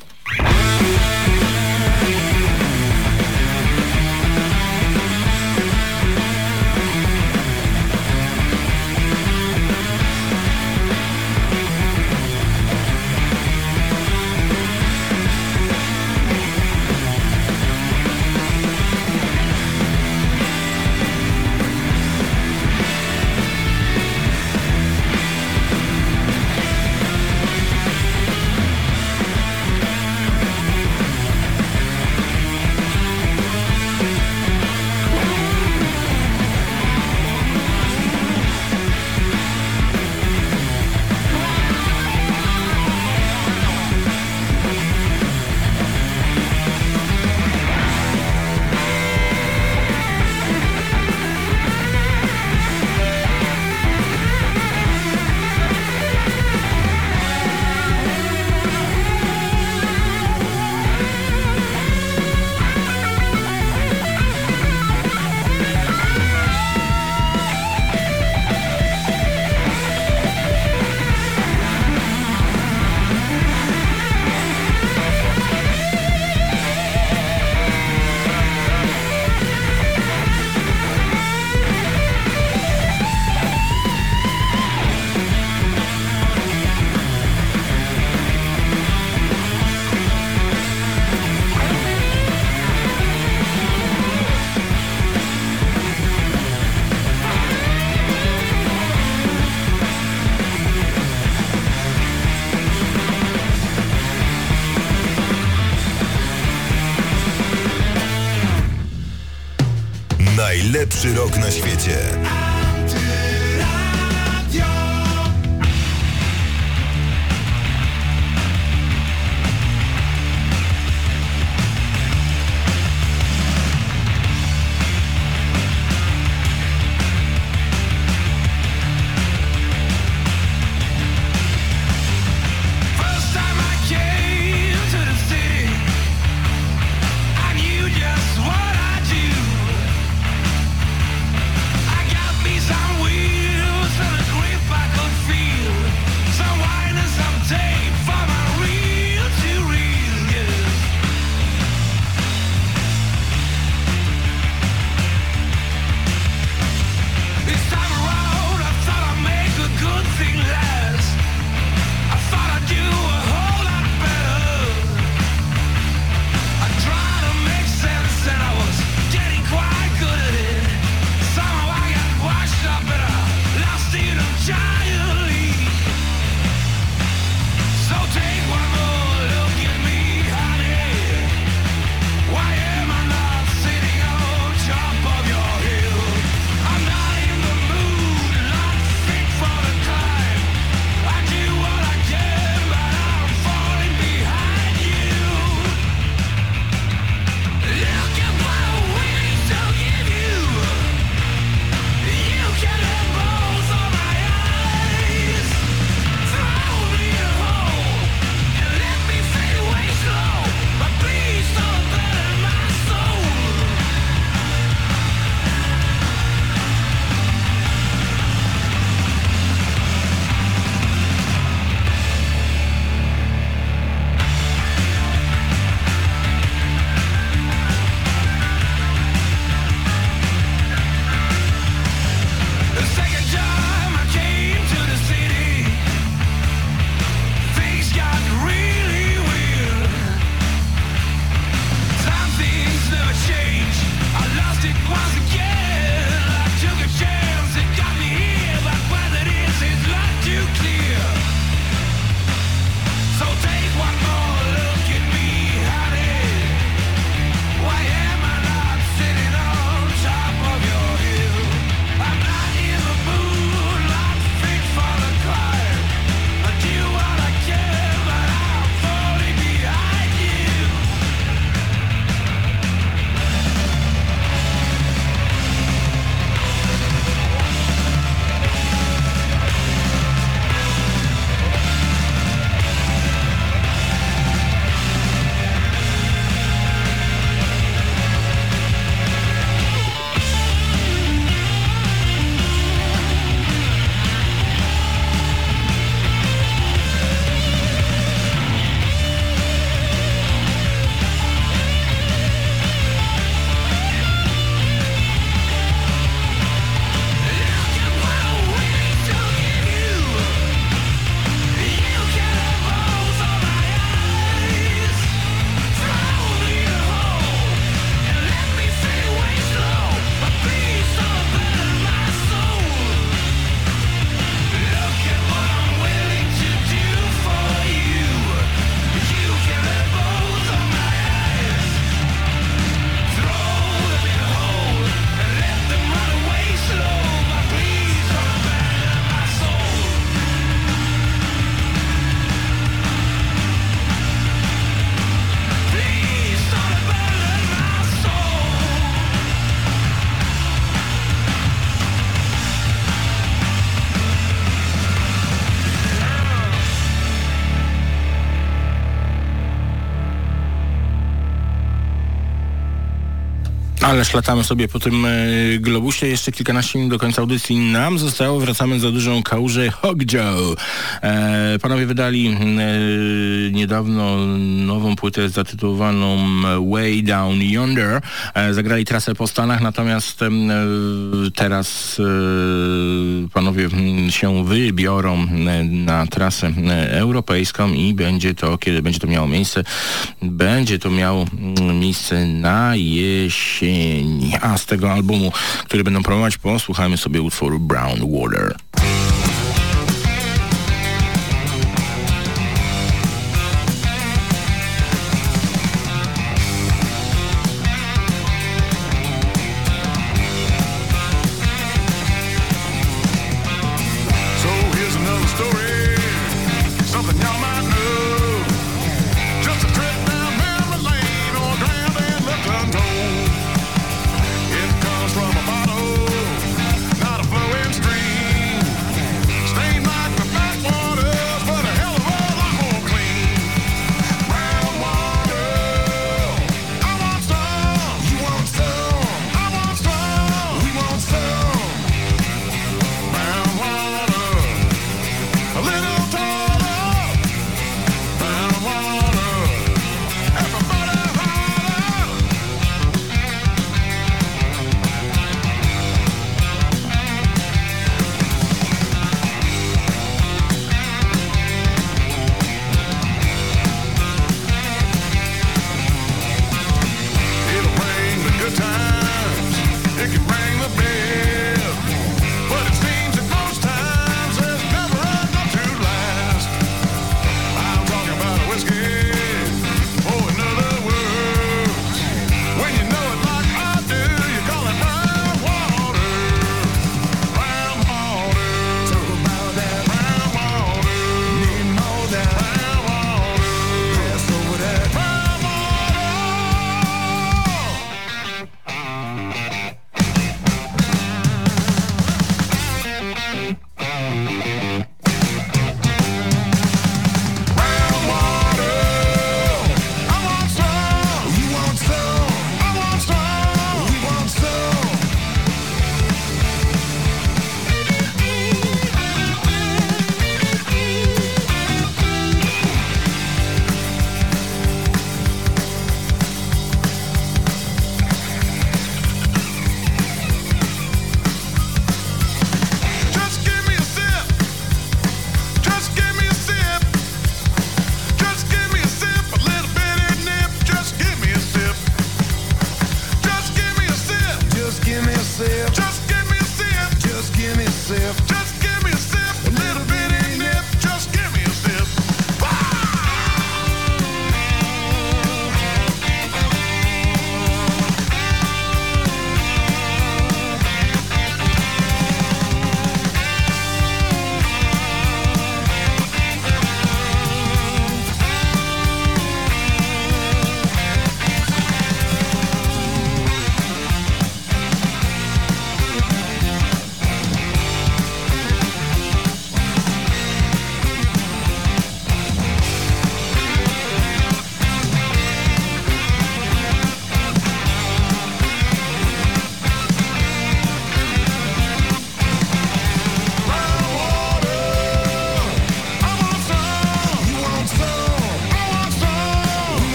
Ależ latamy sobie po tym e, globusie. Jeszcze kilkanaście minut do końca audycji nam zostało. Wracamy za dużą kałużę Hogjo. E, panowie wydali e, niedawno nową płytę zatytułowaną Way Down Yonder. E, zagrali trasę po Stanach, natomiast e, teraz e, panowie się wybiorą na trasę europejską i będzie to, kiedy będzie to miało miejsce, będzie to miało miejsce na jesień. A z tego albumu, który będą promować, posłuchajmy sobie utworu Brown Water.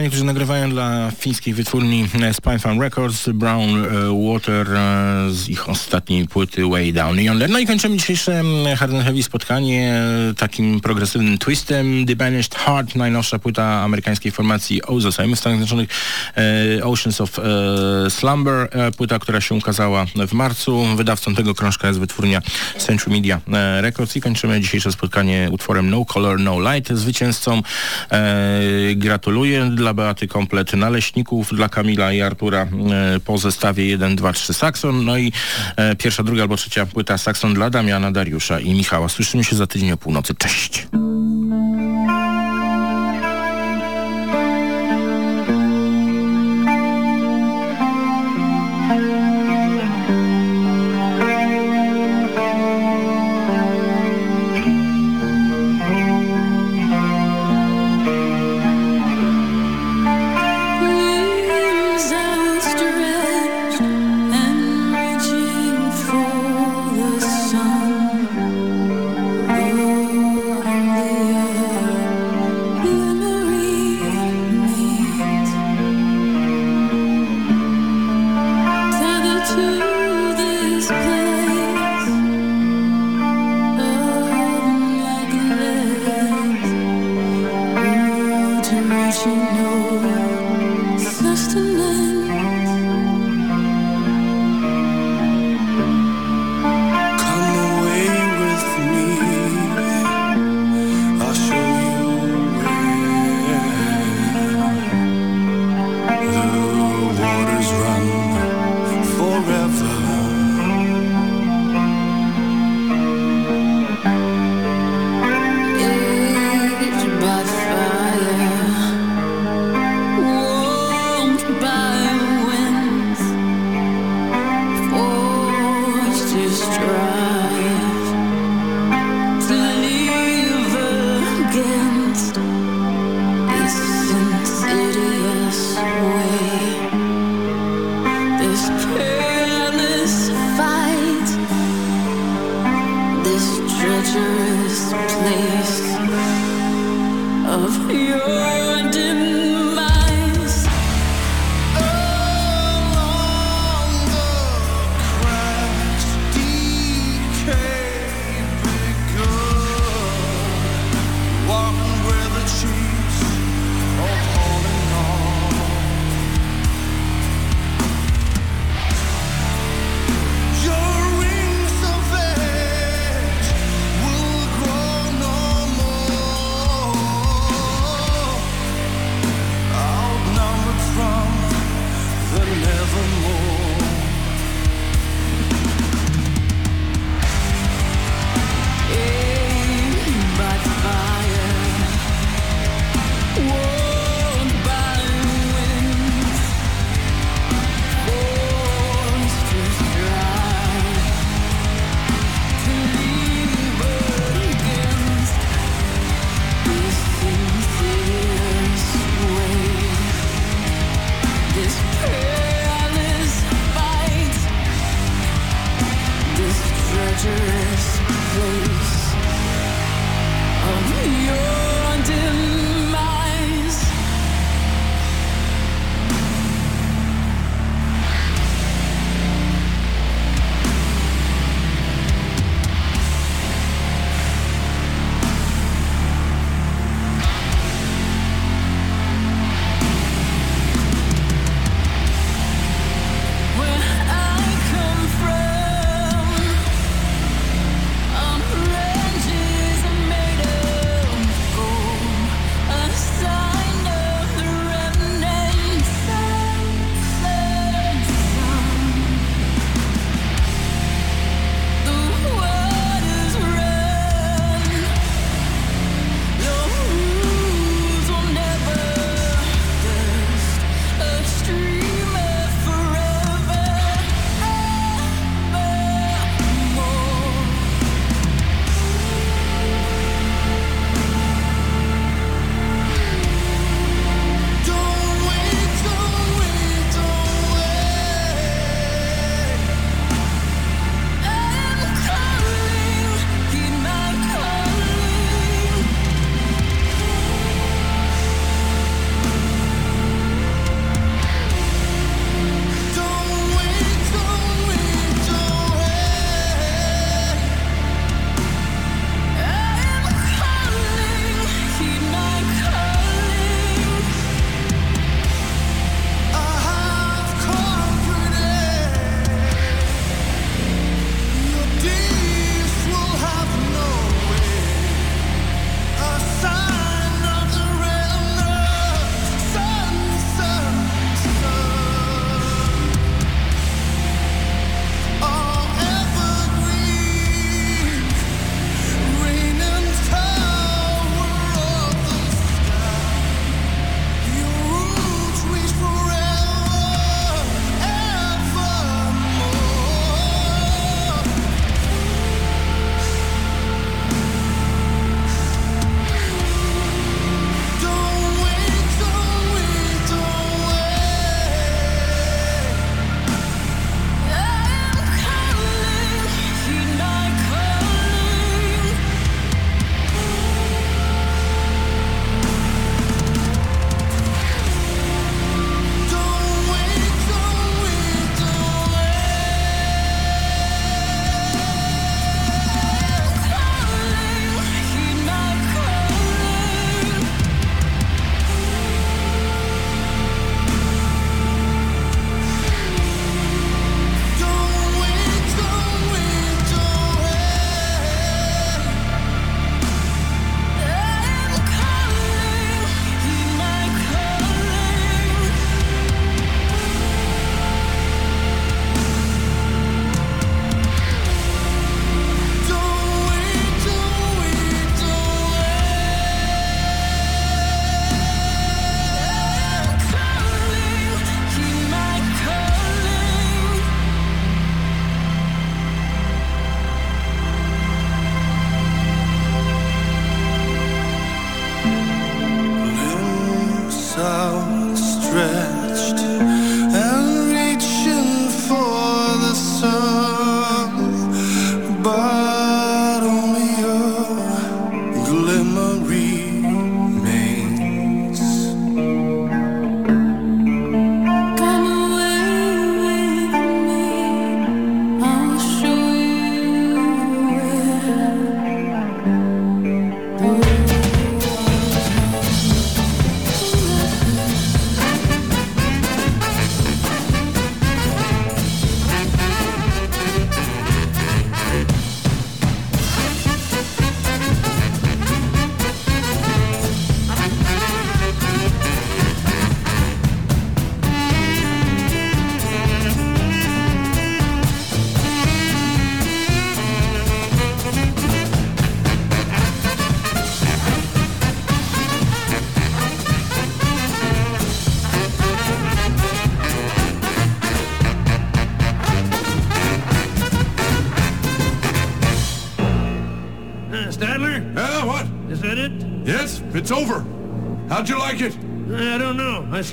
Amerykanie, którzy nagrywają dla fińskiej wytwórni Spine Farm Records, Brown e, Water e, z ich ostatniej płyty Way Down Yonder. No i kończymy dzisiejsze mm, Hard and Heavy spotkanie e, takim progresywnym twistem. The Banished Heart, najnowsza płyta amerykańskiej formacji Ozosem w Stanach Zjednoczonych Oceans of Slumber, płyta, która się ukazała w marcu. Wydawcą tego krążka jest wytwórnia Century Media Records i kończymy dzisiejsze spotkanie utworem No Color, No Light. Zwycięzcą e, gratuluję dla Beaty Komplet Naleśników, dla Kamila i Artura e, po zestawie 1, 2, 3 Saxon, no i e, pierwsza, druga albo trzecia płyta Saxon dla Damiana, Dariusza i Michała. Słyszymy się za tydzień o północy. Cześć!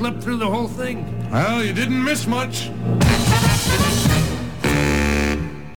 Slept through the whole thing. Well, you didn't miss much.